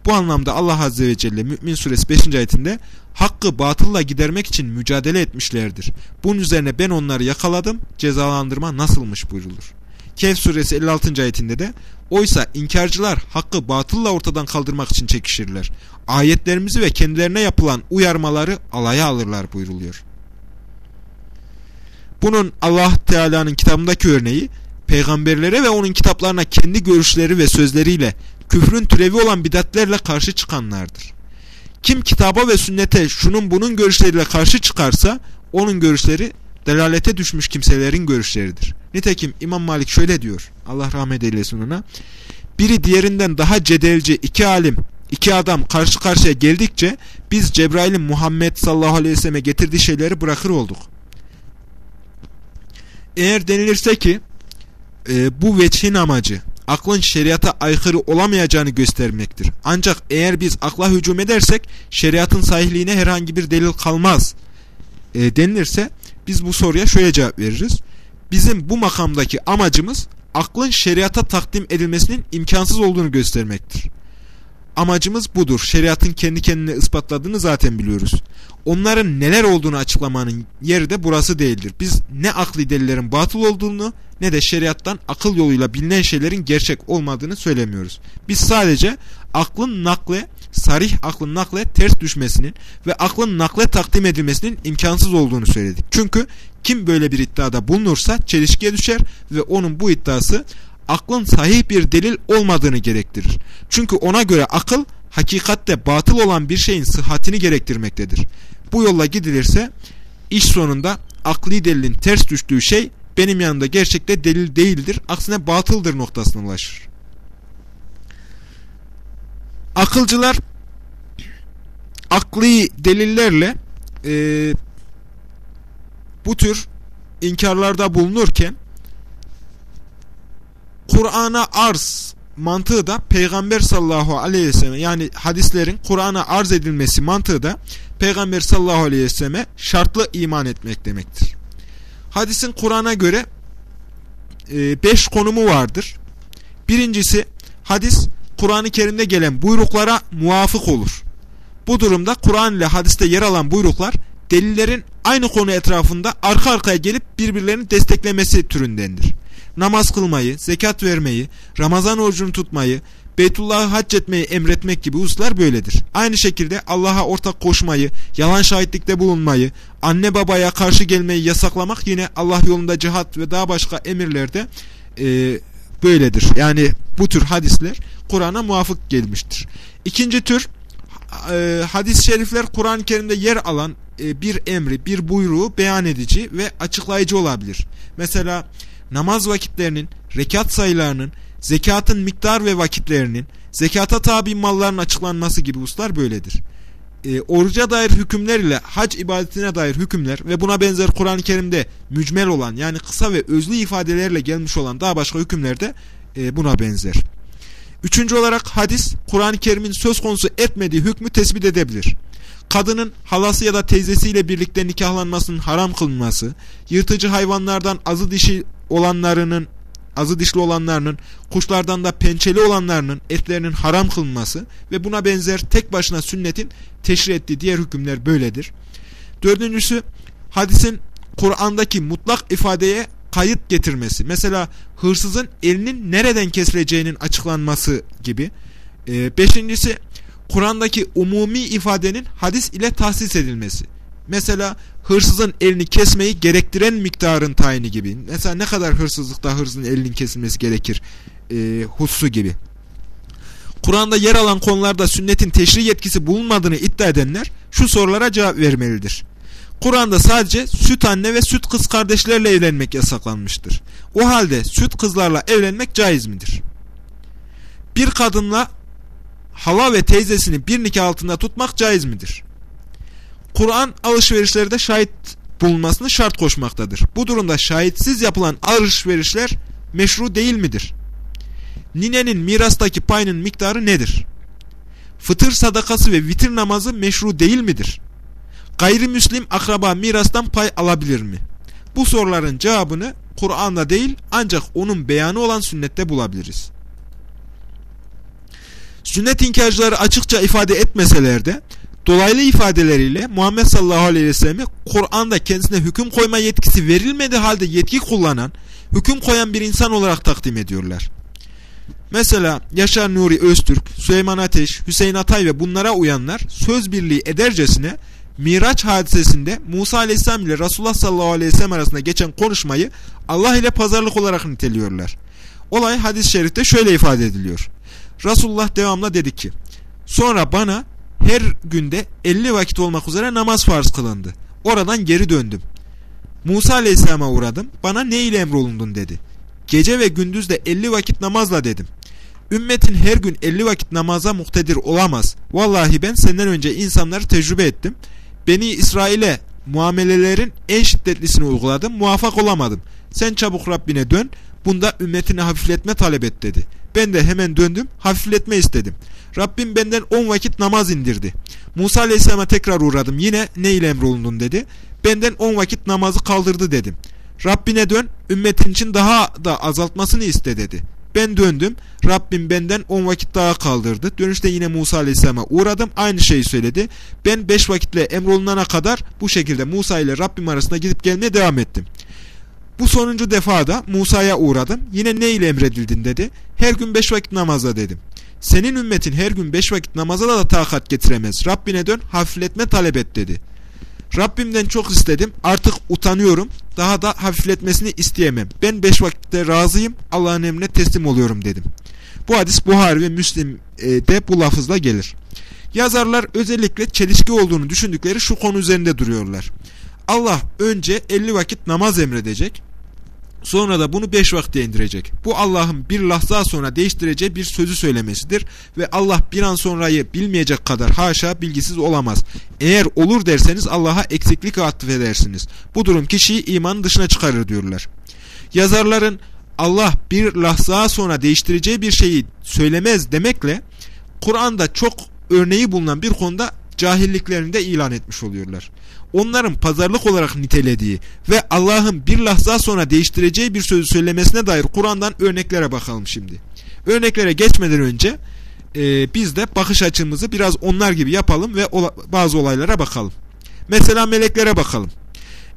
Bu anlamda Allah Azze ve Celle Mü'min suresi 5. ayetinde hakkı batılla gidermek için mücadele etmişlerdir. Bunun üzerine ben onları yakaladım, cezalandırma nasılmış buyrulur. Kehf suresi 56. ayetinde de oysa inkarcılar hakkı batılla ortadan kaldırmak için çekişirler. Ayetlerimizi ve kendilerine yapılan uyarmaları alaya alırlar buyruluyor. Bunun Allah Teala'nın kitabındaki örneği peygamberlere ve onun kitaplarına kendi görüşleri ve sözleriyle küfrün türevi olan bidatlerle karşı çıkanlardır. Kim kitaba ve sünnete şunun bunun görüşleriyle karşı çıkarsa onun görüşleri delalete düşmüş kimselerin görüşleridir. Nitekim İmam Malik şöyle diyor. Allah rahmet eylesin ona. Biri diğerinden daha cedelci iki alim, iki adam karşı karşıya geldikçe biz Cebrail'in Muhammed sallallahu aleyhi ve selleme getirdiği şeyleri bırakır olduk. Eğer denilirse ki e, bu veçhin amacı aklın şeriata aykırı olamayacağını göstermektir. Ancak eğer biz akla hücum edersek şeriatın sahihliğine herhangi bir delil kalmaz e, denilirse biz bu soruya şöyle cevap veririz. Bizim bu makamdaki amacımız aklın şeriata takdim edilmesinin imkansız olduğunu göstermektir. Amacımız budur. Şeriatın kendi kendine ispatladığını zaten biliyoruz. Onların neler olduğunu açıklamanın yeri de burası değildir. Biz ne akli delillerin batıl olduğunu ne de şeriattan akıl yoluyla bilinen şeylerin gerçek olmadığını söylemiyoruz. Biz sadece aklın nakle, sarih aklın nakle ters düşmesinin ve aklın nakle takdim edilmesinin imkansız olduğunu söyledik. Çünkü kim böyle bir iddiada bulunursa çelişkiye düşer ve onun bu iddiası aklın sahih bir delil olmadığını gerektirir. Çünkü ona göre akıl hakikatte batıl olan bir şeyin sıhhatini gerektirmektedir. Bu yolla gidilirse iş sonunda akli delilin ters düştüğü şey benim yanımda gerçekte delil değildir. Aksine batıldır noktasına ulaşır. Akılcılar akli delillerle e, bu tür inkarlarda bulunurken Kur'an'a arz mantığı da Peygamber sallallahu aleyhi ve sellem yani hadislerin Kur'an'a arz edilmesi mantığı da Peygamber sallallahu aleyhi ve selleme şartlı iman etmek demektir. Hadisin Kur'an'a göre e, beş konumu vardır. Birincisi hadis Kur'an-ı Kerim'de gelen buyruklara muvafık olur. Bu durumda Kur'an ile hadiste yer alan buyruklar delillerin aynı konu etrafında arka arkaya gelip birbirlerini desteklemesi türündendir namaz kılmayı, zekat vermeyi, Ramazan orucunu tutmayı, Beytullah'ı hac etmeyi emretmek gibi hususlar böyledir. Aynı şekilde Allah'a ortak koşmayı, yalan şahitlikte bulunmayı, anne babaya karşı gelmeyi yasaklamak yine Allah yolunda cihat ve daha başka emirlerde e, böyledir. Yani bu tür hadisler Kur'an'a muvafık gelmiştir. İkinci tür e, hadis-i şerifler Kur'an-ı Kerim'de yer alan e, bir emri, bir buyruğu beyan edici ve açıklayıcı olabilir. Mesela namaz vakitlerinin, rekat sayılarının, zekatın miktar ve vakitlerinin, zekata tabi malların açıklanması gibi hususlar böyledir. E, oruca dair hükümler ile hac ibadetine dair hükümler ve buna benzer Kur'an-ı Kerim'de mücmel olan yani kısa ve özlü ifadelerle gelmiş olan daha başka hükümler de e, buna benzer. Üçüncü olarak hadis, Kur'an-ı Kerim'in söz konusu etmediği hükmü tespit edebilir. Kadının halası ya da teyzesiyle birlikte nikahlanmasının haram kılınması, yırtıcı hayvanlardan azı dişi olanlarının azı dişli olanlarının, kuşlardan da pençeli olanlarının etlerinin haram kılınması ve buna benzer tek başına sünnetin teşri ettiği diğer hükümler böyledir. Dördüncüsü, hadisin Kur'an'daki mutlak ifadeye kayıt getirmesi. Mesela hırsızın elinin nereden kesileceğinin açıklanması gibi. E, beşincisi Kur'an'daki umumi ifadenin hadis ile tahsis edilmesi. Mesela hırsızın elini kesmeyi gerektiren miktarın tayini gibi. Mesela ne kadar hırsızlıkta hırsızın elinin kesilmesi gerekir e, hususu gibi. Kur'an'da yer alan konularda sünnetin teşri yetkisi bulunmadığını iddia edenler şu sorulara cevap vermelidir. Kur'an'da sadece süt anne ve süt kız kardeşlerle evlenmek yasaklanmıştır. O halde süt kızlarla evlenmek caiz midir? Bir kadınla hala ve teyzesini bir nikah altında tutmak caiz midir? Kur'an alışverişlerde şahit bulunmasını şart koşmaktadır. Bu durumda şahitsiz yapılan alışverişler meşru değil midir? Ninenin mirastaki payının miktarı nedir? Fıtır sadakası ve vitir namazı meşru değil midir? Gayrimüslim akraba mirastan pay alabilir mi? Bu soruların cevabını Kur'an'da değil ancak onun beyanı olan sünnette bulabiliriz. Sünnet inkarcıları açıkça ifade etmeseler de dolaylı ifadeleriyle Muhammed sallallahu aleyhi ve sellem'e Kur'an'da kendisine hüküm koyma yetkisi verilmedi halde yetki kullanan, hüküm koyan bir insan olarak takdim ediyorlar. Mesela Yaşar Nuri Öztürk, Süleyman Ateş, Hüseyin Atay ve bunlara uyanlar söz birliği edercesine Miraç hadisesinde Musa aleyhisselam ile Resulullah sallallahu aleyhi ve sellem arasında geçen konuşmayı Allah ile pazarlık olarak niteliyorlar. Olay hadis-i şerifte şöyle ifade ediliyor. Resulullah devamla dedi ki, sonra bana her günde 50 vakit olmak üzere namaz farz kılındı. Oradan geri döndüm. Musa aleyhisselama uğradım. Bana ne ile emrolundun dedi. Gece ve gündüz de 50 vakit namazla dedim. Ümmetin her gün 50 vakit namaza muhtedir olamaz. Vallahi ben senden önce insanları tecrübe ettim. Beni İsrail'e muamelelerin en şiddetlisini uyguladım. Muvaffak olamadım. Sen çabuk Rabbine dön. Bunda ümmetini hafifletme talep et dedi. Ben de hemen döndüm. Hafifletme istedim. Rabbim benden 10 vakit namaz indirdi. Musa Aleyhisselam'a tekrar uğradım. Yine ne ile emrolundun dedi. Benden 10 vakit namazı kaldırdı dedim. Rabbine dön, ümmetin için daha da azaltmasını iste dedi. Ben döndüm. Rabbim benden 10 vakit daha kaldırdı. Dönüşte yine Musa Aleyhisselam'a uğradım. Aynı şeyi söyledi. Ben 5 vakitle emrolunana kadar bu şekilde Musa ile Rabbim arasında gidip gelmeye devam ettim. Bu sonuncu defada Musa'ya uğradım. Yine ne ile emredildin dedi. Her gün 5 vakit namazla dedim. Senin ümmetin her gün 5 vakit namaza da, da takat getiremez. Rabbine dön hafifletme talep et dedi. Rabbimden çok istedim. Artık utanıyorum. Daha da hafifletmesini isteyemem. Ben beş vakitte razıyım. Allah'ın emrine teslim oluyorum dedim. Bu hadis Buhari ve Müslim'de bu lafızla gelir. Yazarlar özellikle çelişki olduğunu düşündükleri şu konu üzerinde duruyorlar. Allah önce 50 vakit namaz emredecek. Sonra da bunu beş vakte indirecek. Bu Allah'ın bir lahza sonra değiştireceği bir sözü söylemesidir. Ve Allah bir an sonrayı bilmeyecek kadar haşa bilgisiz olamaz. Eğer olur derseniz Allah'a eksiklik atfedersiniz. Bu durum kişiyi imanın dışına çıkarır diyorlar. Yazarların Allah bir lahza sonra değiştireceği bir şeyi söylemez demekle Kur'an'da çok örneği bulunan bir konuda cahilliklerini de ilan etmiş oluyorlar onların pazarlık olarak nitelediği ve Allah'ın bir lahza sonra değiştireceği bir sözü söylemesine dair Kur'an'dan örneklere bakalım şimdi. Örneklere geçmeden önce e, biz de bakış açımızı biraz onlar gibi yapalım ve ola, bazı olaylara bakalım. Mesela meleklere bakalım.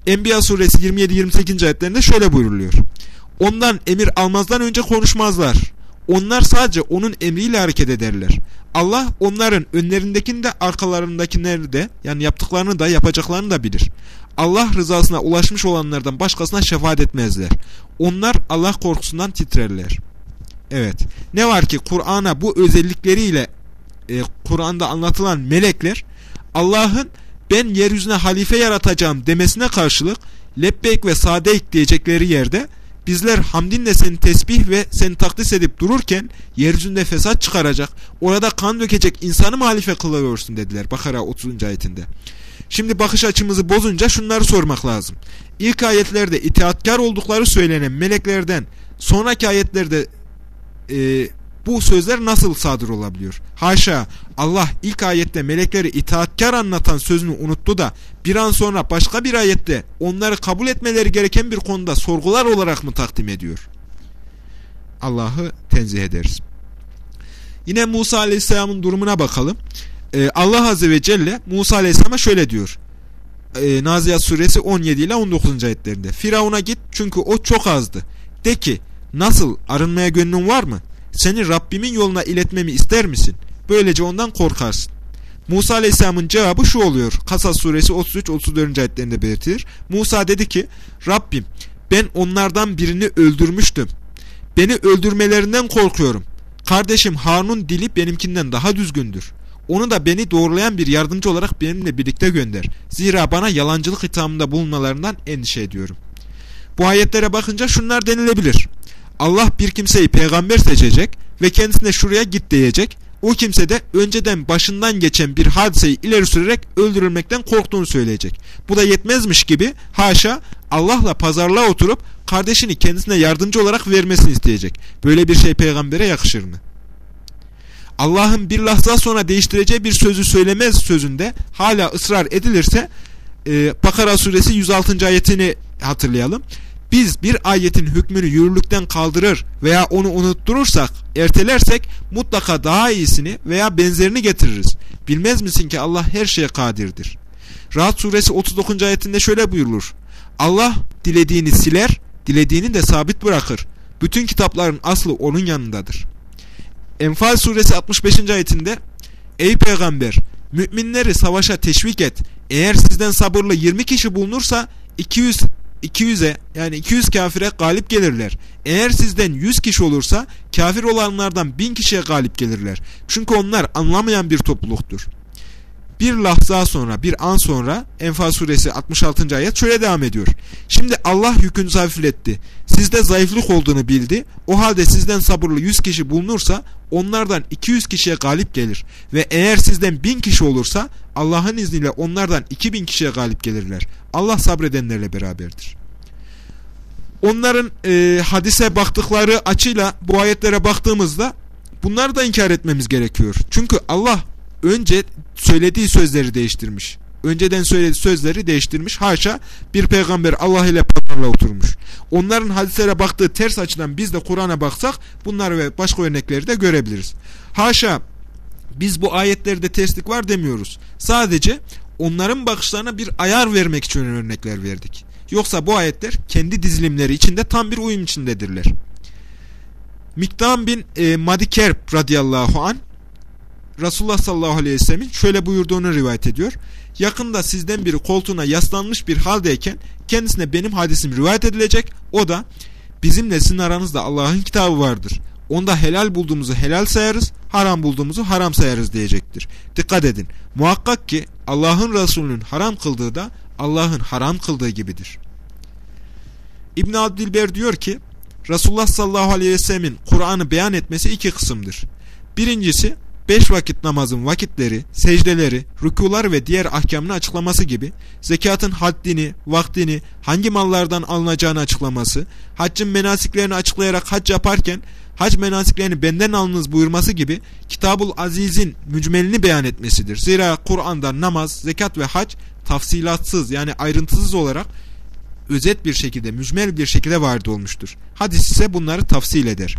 Enbiya suresi 27-28. ayetlerinde şöyle buyruluyor. Ondan emir almazdan önce konuşmazlar. Onlar sadece onun emriyle hareket ederler. Allah onların önlerindekini de arkalarındakileri de yani yaptıklarını da yapacaklarını da bilir. Allah rızasına ulaşmış olanlardan başkasına şefaat etmezler. Onlar Allah korkusundan titrerler. Evet. Ne var ki Kur'an'a bu özellikleriyle e, Kur'an'da anlatılan melekler Allah'ın ben yeryüzüne halife yaratacağım demesine karşılık lebbeyk ve sadeyk diyecekleri yerde bizler hamdinle seni tesbih ve seni takdis edip dururken yeryüzünde fesat çıkaracak, orada kan dökecek insanı mı halife kılıyorsun dediler Bakara 30. ayetinde. Şimdi bakış açımızı bozunca şunları sormak lazım. İlk ayetlerde itaatkar oldukları söylenen meleklerden sonraki ayetlerde e, bu sözler nasıl sadır olabiliyor? Haşa Allah ilk ayette melekleri itaatkar anlatan sözünü unuttu da bir an sonra başka bir ayette onları kabul etmeleri gereken bir konuda sorgular olarak mı takdim ediyor? Allah'ı tenzih ederiz. Yine Musa Aleyhisselam'ın durumuna bakalım. Ee, Allah Azze ve Celle Musa Aleyhisselam'a şöyle diyor. Ee, Naziyat Suresi 17 ile 19. ayetlerinde. Firavun'a git çünkü o çok azdı. De ki nasıl arınmaya gönlün var mı? Seni Rabbimin yoluna iletmemi ister misin? Böylece ondan korkarsın. Musa Aleyhisselam'ın cevabı şu oluyor. Kasas suresi 33-34. ayetlerinde belirtilir. Musa dedi ki Rabbim ben onlardan birini öldürmüştüm. Beni öldürmelerinden korkuyorum. Kardeşim Harun dili benimkinden daha düzgündür. Onu da beni doğrulayan bir yardımcı olarak benimle birlikte gönder. Zira bana yalancılık hitamında bulunmalarından endişe ediyorum. Bu ayetlere bakınca şunlar denilebilir. Allah bir kimseyi peygamber seçecek ve kendisine şuraya git diyecek. O kimse de önceden başından geçen bir hadiseyi ileri sürerek öldürülmekten korktuğunu söyleyecek. Bu da yetmezmiş gibi haşa Allah'la pazarlığa oturup kardeşini kendisine yardımcı olarak vermesini isteyecek. Böyle bir şey peygambere yakışır mı? Allah'ın bir lahza sonra değiştireceği bir sözü söylemez sözünde hala ısrar edilirse e, Bakara suresi 106. ayetini hatırlayalım biz bir ayetin hükmünü yürürlükten kaldırır veya onu unutturursak, ertelersek mutlaka daha iyisini veya benzerini getiririz. Bilmez misin ki Allah her şeye kadirdir. Rahat suresi 39. ayetinde şöyle buyurulur. Allah dilediğini siler, dilediğini de sabit bırakır. Bütün kitapların aslı onun yanındadır. Enfal suresi 65. ayetinde Ey peygamber müminleri savaşa teşvik et. Eğer sizden sabırlı 20 kişi bulunursa 200 200'e yani 200 kafire galip gelirler. Eğer sizden 100 kişi olursa kafir olanlardan 1000 kişiye galip gelirler. Çünkü onlar anlamayan bir topluluktur. Bir lahza sonra, bir an sonra Enfal suresi 66. ayet şöyle devam ediyor. Şimdi Allah yükünüzü hafifletti. Sizde zayıflık olduğunu bildi. O halde sizden sabırlı 100 kişi bulunursa onlardan 200 kişiye galip gelir. Ve eğer sizden 1000 kişi olursa Allah'ın izniyle onlardan 2000 kişiye galip gelirler. Allah sabredenlerle beraberdir. Onların e, hadise baktıkları açıyla bu ayetlere baktığımızda bunları da inkar etmemiz gerekiyor. Çünkü Allah önce söylediği sözleri değiştirmiş. Önceden söylediği sözleri değiştirmiş. Haşa bir peygamber Allah ile pazarla oturmuş. Onların hadislere baktığı ters açıdan biz de Kur'an'a baksak bunları ve başka örnekleri de görebiliriz. Haşa biz bu ayetlerde terslik var demiyoruz. Sadece onların bakışlarına bir ayar vermek için örnekler verdik. Yoksa bu ayetler kendi dizilimleri içinde tam bir uyum içindedirler. Miktam bin e, Madikerb radıyallahu an Resulullah sallallahu aleyhi ve sellemin şöyle buyurduğunu rivayet ediyor. Yakında sizden biri koltuğuna yaslanmış bir haldeyken kendisine benim hadisim rivayet edilecek. O da bizimle sizin aranızda Allah'ın kitabı vardır. Onda helal bulduğumuzu helal sayarız, haram bulduğumuzu haram sayarız diyecektir. Dikkat edin. Muhakkak ki Allah'ın Resulü'nün haram kıldığı da Allah'ın haram kıldığı gibidir. İbn Abdülber diyor ki Resulullah sallallahu aleyhi ve sellemin Kur'an'ı beyan etmesi iki kısımdır. Birincisi beş vakit namazın vakitleri, secdeleri, rükular ve diğer ahkamını açıklaması gibi, zekatın haddini, vaktini, hangi mallardan alınacağını açıklaması, haccın menasiklerini açıklayarak hac yaparken, hac menasiklerini benden alınız buyurması gibi Kitabul Aziz'in mücmelini beyan etmesidir. Zira Kur'an'da namaz, zekat ve hac tafsilatsız yani ayrıntısız olarak özet bir şekilde, mücmel bir şekilde varid olmuştur. Hadis ise bunları tafsil eder.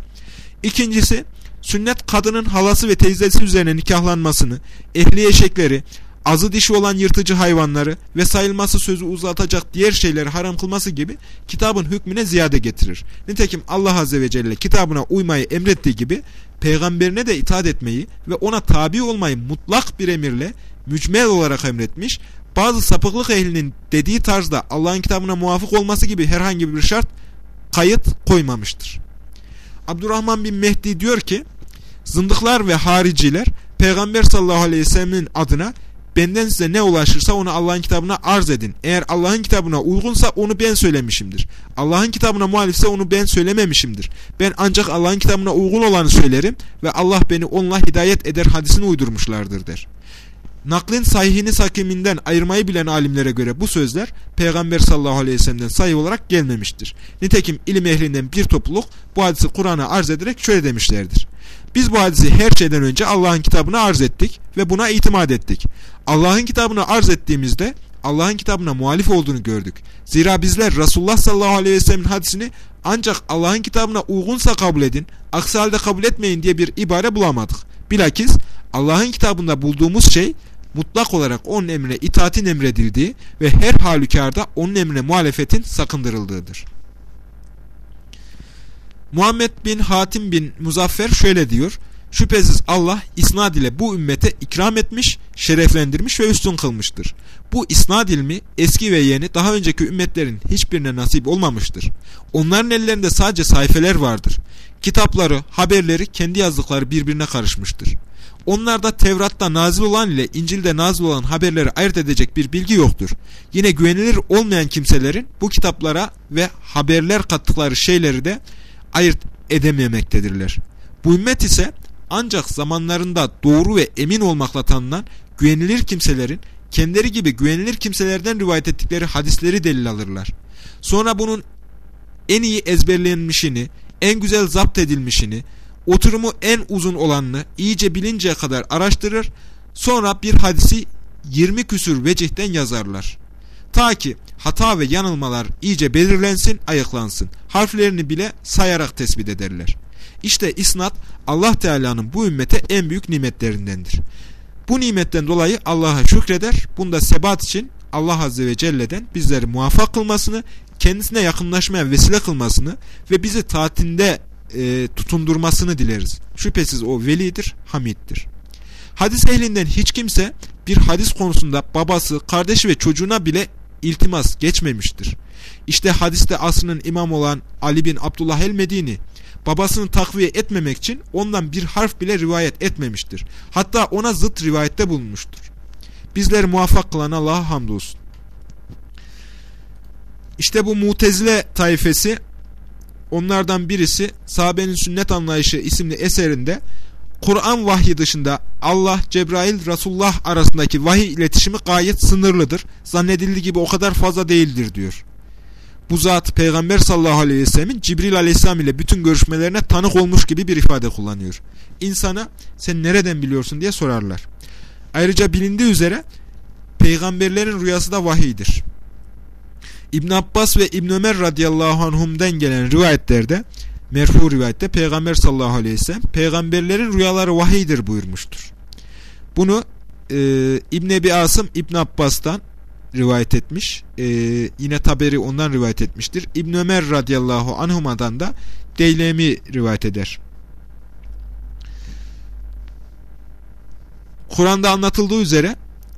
İkincisi, sünnet kadının halası ve teyzesi üzerine nikahlanmasını, ehli eşekleri, azı dişi olan yırtıcı hayvanları ve sayılması sözü uzatacak diğer şeyleri haram kılması gibi kitabın hükmüne ziyade getirir. Nitekim Allah Azze ve Celle kitabına uymayı emrettiği gibi peygamberine de itaat etmeyi ve ona tabi olmayı mutlak bir emirle mücmel olarak emretmiş, bazı sapıklık ehlinin dediği tarzda Allah'ın kitabına muvafık olması gibi herhangi bir şart kayıt koymamıştır. Abdurrahman bin Mehdi diyor ki, zındıklar ve hariciler Peygamber sallallahu aleyhi ve sellemin adına benden size ne ulaşırsa onu Allah'ın kitabına arz edin. Eğer Allah'ın kitabına uygunsa onu ben söylemişimdir. Allah'ın kitabına muhalifse onu ben söylememişimdir. Ben ancak Allah'ın kitabına uygun olanı söylerim ve Allah beni onunla hidayet eder hadisini uydurmuşlardır der. Naklin sahihini sakiminden ayırmayı bilen alimlere göre bu sözler Peygamber sallallahu aleyhi ve sellem'den sayı olarak gelmemiştir. Nitekim ilim ehlinden bir topluluk bu hadisi Kur'an'a arz ederek şöyle demişlerdir. Biz bu hadisi her şeyden önce Allah'ın kitabına arz ettik ve buna itimat ettik. Allah'ın kitabına arz ettiğimizde Allah'ın kitabına muhalif olduğunu gördük. Zira bizler Resulullah sallallahu aleyhi ve sellem'in hadisini ancak Allah'ın kitabına uygunsa kabul edin, aksi halde kabul etmeyin diye bir ibare bulamadık. Bilakis Allah'ın kitabında bulduğumuz şey mutlak olarak onun emrine itaatin emredildiği ve her halükarda onun emrine muhalefetin sakındırıldığıdır. Muhammed bin Hatim bin Muzaffer şöyle diyor. Şüphesiz Allah isnad ile bu ümmete ikram etmiş, şereflendirmiş ve üstün kılmıştır. Bu isnad ilmi eski ve yeni daha önceki ümmetlerin hiçbirine nasip olmamıştır. Onların ellerinde sadece sayfeler vardır. Kitapları, haberleri, kendi yazdıkları birbirine karışmıştır. Onlarda Tevrat'ta nazil olan ile İncil'de nazil olan haberleri ayırt edecek bir bilgi yoktur. Yine güvenilir olmayan kimselerin bu kitaplara ve haberler kattıkları şeyleri de ayırt edememektedirler. Bu ümmet ise ancak zamanlarında doğru ve emin olmakla tanınan güvenilir kimselerin kendileri gibi güvenilir kimselerden rivayet ettikleri hadisleri delil alırlar. Sonra bunun en iyi ezberlenmişini, en güzel zapt edilmişini, oturumu en uzun olanını iyice bilinceye kadar araştırır, sonra bir hadisi 20 küsür vecihten yazarlar. Ta ki hata ve yanılmalar iyice belirlensin, ayıklansın. Harflerini bile sayarak tespit ederler. İşte isnat Allah Teala'nın bu ümmete en büyük nimetlerindendir. Bu nimetten dolayı Allah'a şükreder. Bunda sebat için Allah Azze ve Celle'den bizleri muvaffak kılmasını, kendisine yakınlaşmaya vesile kılmasını ve bizi taatinde e, tutundurmasını dileriz. Şüphesiz o velidir, hamiddir. Hadis ehlinden hiç kimse bir hadis konusunda babası, kardeşi ve çocuğuna bile iltimas geçmemiştir. İşte hadiste asrının imam olan Ali bin Abdullah el-Medini babasını takviye etmemek için ondan bir harf bile rivayet etmemiştir. Hatta ona zıt rivayette bulunmuştur. Bizleri muvaffak kılan Allah'a hamdolsun. İşte bu mutezile tayfesi onlardan birisi Sahabenin Sünnet Anlayışı isimli eserinde Kur'an vahyi dışında Allah, Cebrail, Resulullah arasındaki vahiy iletişimi gayet sınırlıdır. Zannedildiği gibi o kadar fazla değildir diyor. Bu zat Peygamber sallallahu aleyhi ve sellemin Cibril aleyhisselam ile bütün görüşmelerine tanık olmuş gibi bir ifade kullanıyor. İnsana sen nereden biliyorsun diye sorarlar. Ayrıca bilindiği üzere peygamberlerin rüyası da vahiydir. İbn Abbas ve İbn Ömer radıyallahu anhum'den gelen rivayetlerde merfu rivayette Peygamber sallallahu aleyhi ve sellem peygamberlerin rüyaları vahiydir buyurmuştur. Bunu e, İbn Ebi Asım İbn Abbas'tan rivayet etmiş. E, yine Taberi ondan rivayet etmiştir. İbn Ömer radıyallahu anhuma'dan da Deylemi rivayet eder. Kur'an'da anlatıldığı üzere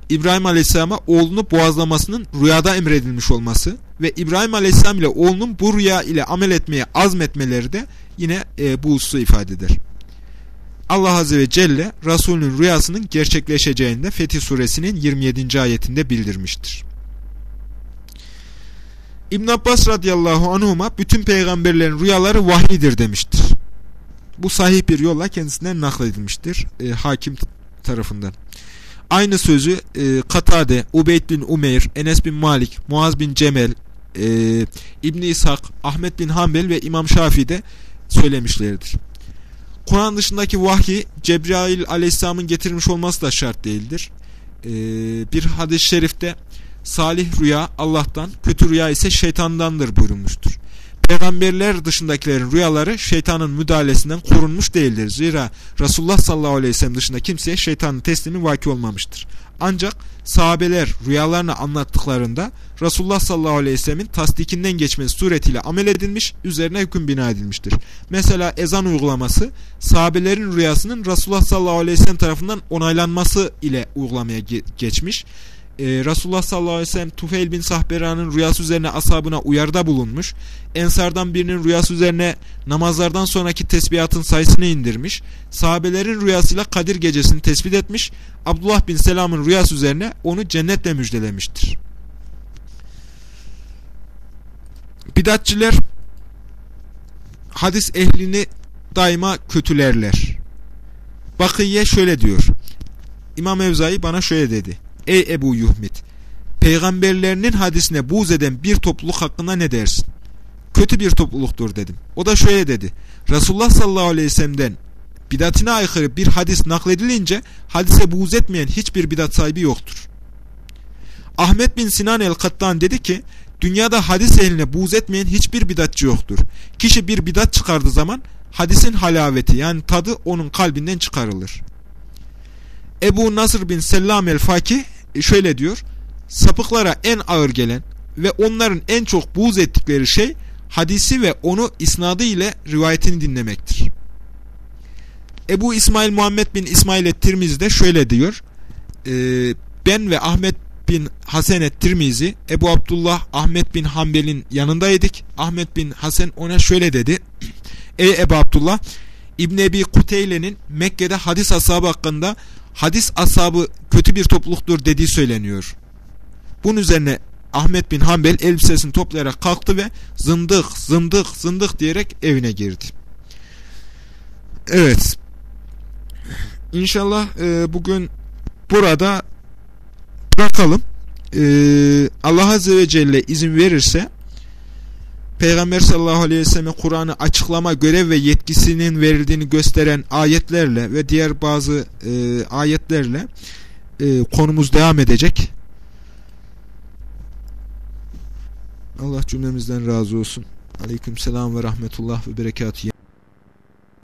İbrahim Aleyhisselam'a oğlunu boğazlamasının rüyada emredilmiş olması ve İbrahim Aleyhisselam ile oğlunun bu rüya ile amel etmeye azmetmeleri de yine e, bu hususu ifade eder. Allah Azze ve Celle Resulünün rüyasının gerçekleşeceğini de Fetih Suresinin 27. ayetinde bildirmiştir. İbn Abbas radıyallahu anhuma bütün peygamberlerin rüyaları vahiydir demiştir. Bu sahih bir yolla kendisinden nakledilmiştir e, hakim tarafından. Aynı sözü e, Katade, Ubeyd bin Umeyr, Enes bin Malik, Muaz bin Cemel, e, İbn İshak, Ahmet bin Hanbel ve İmam Şafii de söylemişlerdir. Kur'an dışındaki vahyi Cebrail aleyhisselamın getirmiş olması da şart değildir. E, bir hadis-i şerifte salih rüya Allah'tan, kötü rüya ise şeytandandır buyurulmuştur. peygamberler dışındakilerin rüyaları şeytanın müdahalesinden korunmuş değildir. Zira Resulullah sallallahu aleyhi ve sellem dışında kimseye şeytanın teslimi vaki olmamıştır. Ancak sahabeler rüyalarını anlattıklarında Resulullah sallallahu aleyhi ve sellemin tasdikinden geçmesi suretiyle amel edilmiş, üzerine hüküm bina edilmiştir. Mesela ezan uygulaması sahabelerin rüyasının Resulullah sallallahu aleyhi ve sellem tarafından onaylanması ile uygulamaya geçmiş e, Resulullah sallallahu aleyhi ve sellem Tufeil bin Sahbera'nın rüyası üzerine ashabına uyarda bulunmuş. Ensardan birinin rüyası üzerine namazlardan sonraki tesbihatın sayısını indirmiş. Sahabelerin rüyasıyla Kadir gecesini tespit etmiş. Abdullah bin Selam'ın rüyası üzerine onu cennetle müjdelemiştir. Bidatçiler hadis ehlini daima kötülerler. Bakıye şöyle diyor. İmam Evzai bana şöyle dedi. Ey Ebu Yuhmit! Peygamberlerinin hadisine buğz eden bir topluluk hakkında ne dersin? Kötü bir topluluktur dedim. O da şöyle dedi. Resulullah sallallahu aleyhi ve sellem'den bidatine aykırı bir hadis nakledilince hadise buğz etmeyen hiçbir bidat sahibi yoktur. Ahmet bin Sinan el-Kattan dedi ki dünyada hadis ehline buğz etmeyen hiçbir bidatçı yoktur. Kişi bir bidat çıkardığı zaman hadisin halaveti yani tadı onun kalbinden çıkarılır. Ebu Nasr bin Sellam el-Fakih şöyle diyor. Sapıklara en ağır gelen ve onların en çok buğz ettikleri şey hadisi ve onu isnadı ile rivayetini dinlemektir. Ebu İsmail Muhammed bin İsmail et-Tirmizi de şöyle diyor. E, ben ve Ahmet bin Hasan et-Tirmizi Ebu Abdullah Ahmet bin Hanbel'in yanındaydık. Ahmet bin Hasan ona şöyle dedi. Ey Ebu Abdullah İbn Ebi Kuteyle'nin Mekke'de hadis ashabı hakkında hadis ashabı kötü bir topluluktur dediği söyleniyor. Bunun üzerine Ahmet bin Hanbel elbisesini toplayarak kalktı ve zındık, zındık, zındık diyerek evine girdi. Evet. İnşallah e, bugün burada bırakalım. E, Allah Azze ve Celle izin verirse Peygamber sallallahu aleyhi ve sellem Kur'an'ı açıklama görev ve yetkisinin verildiğini gösteren ayetlerle ve diğer bazı e, ayetlerle e, konumuz devam edecek. Allah cümlemizden razı olsun. Aleyküm selam ve rahmetullah ve berekatuhu.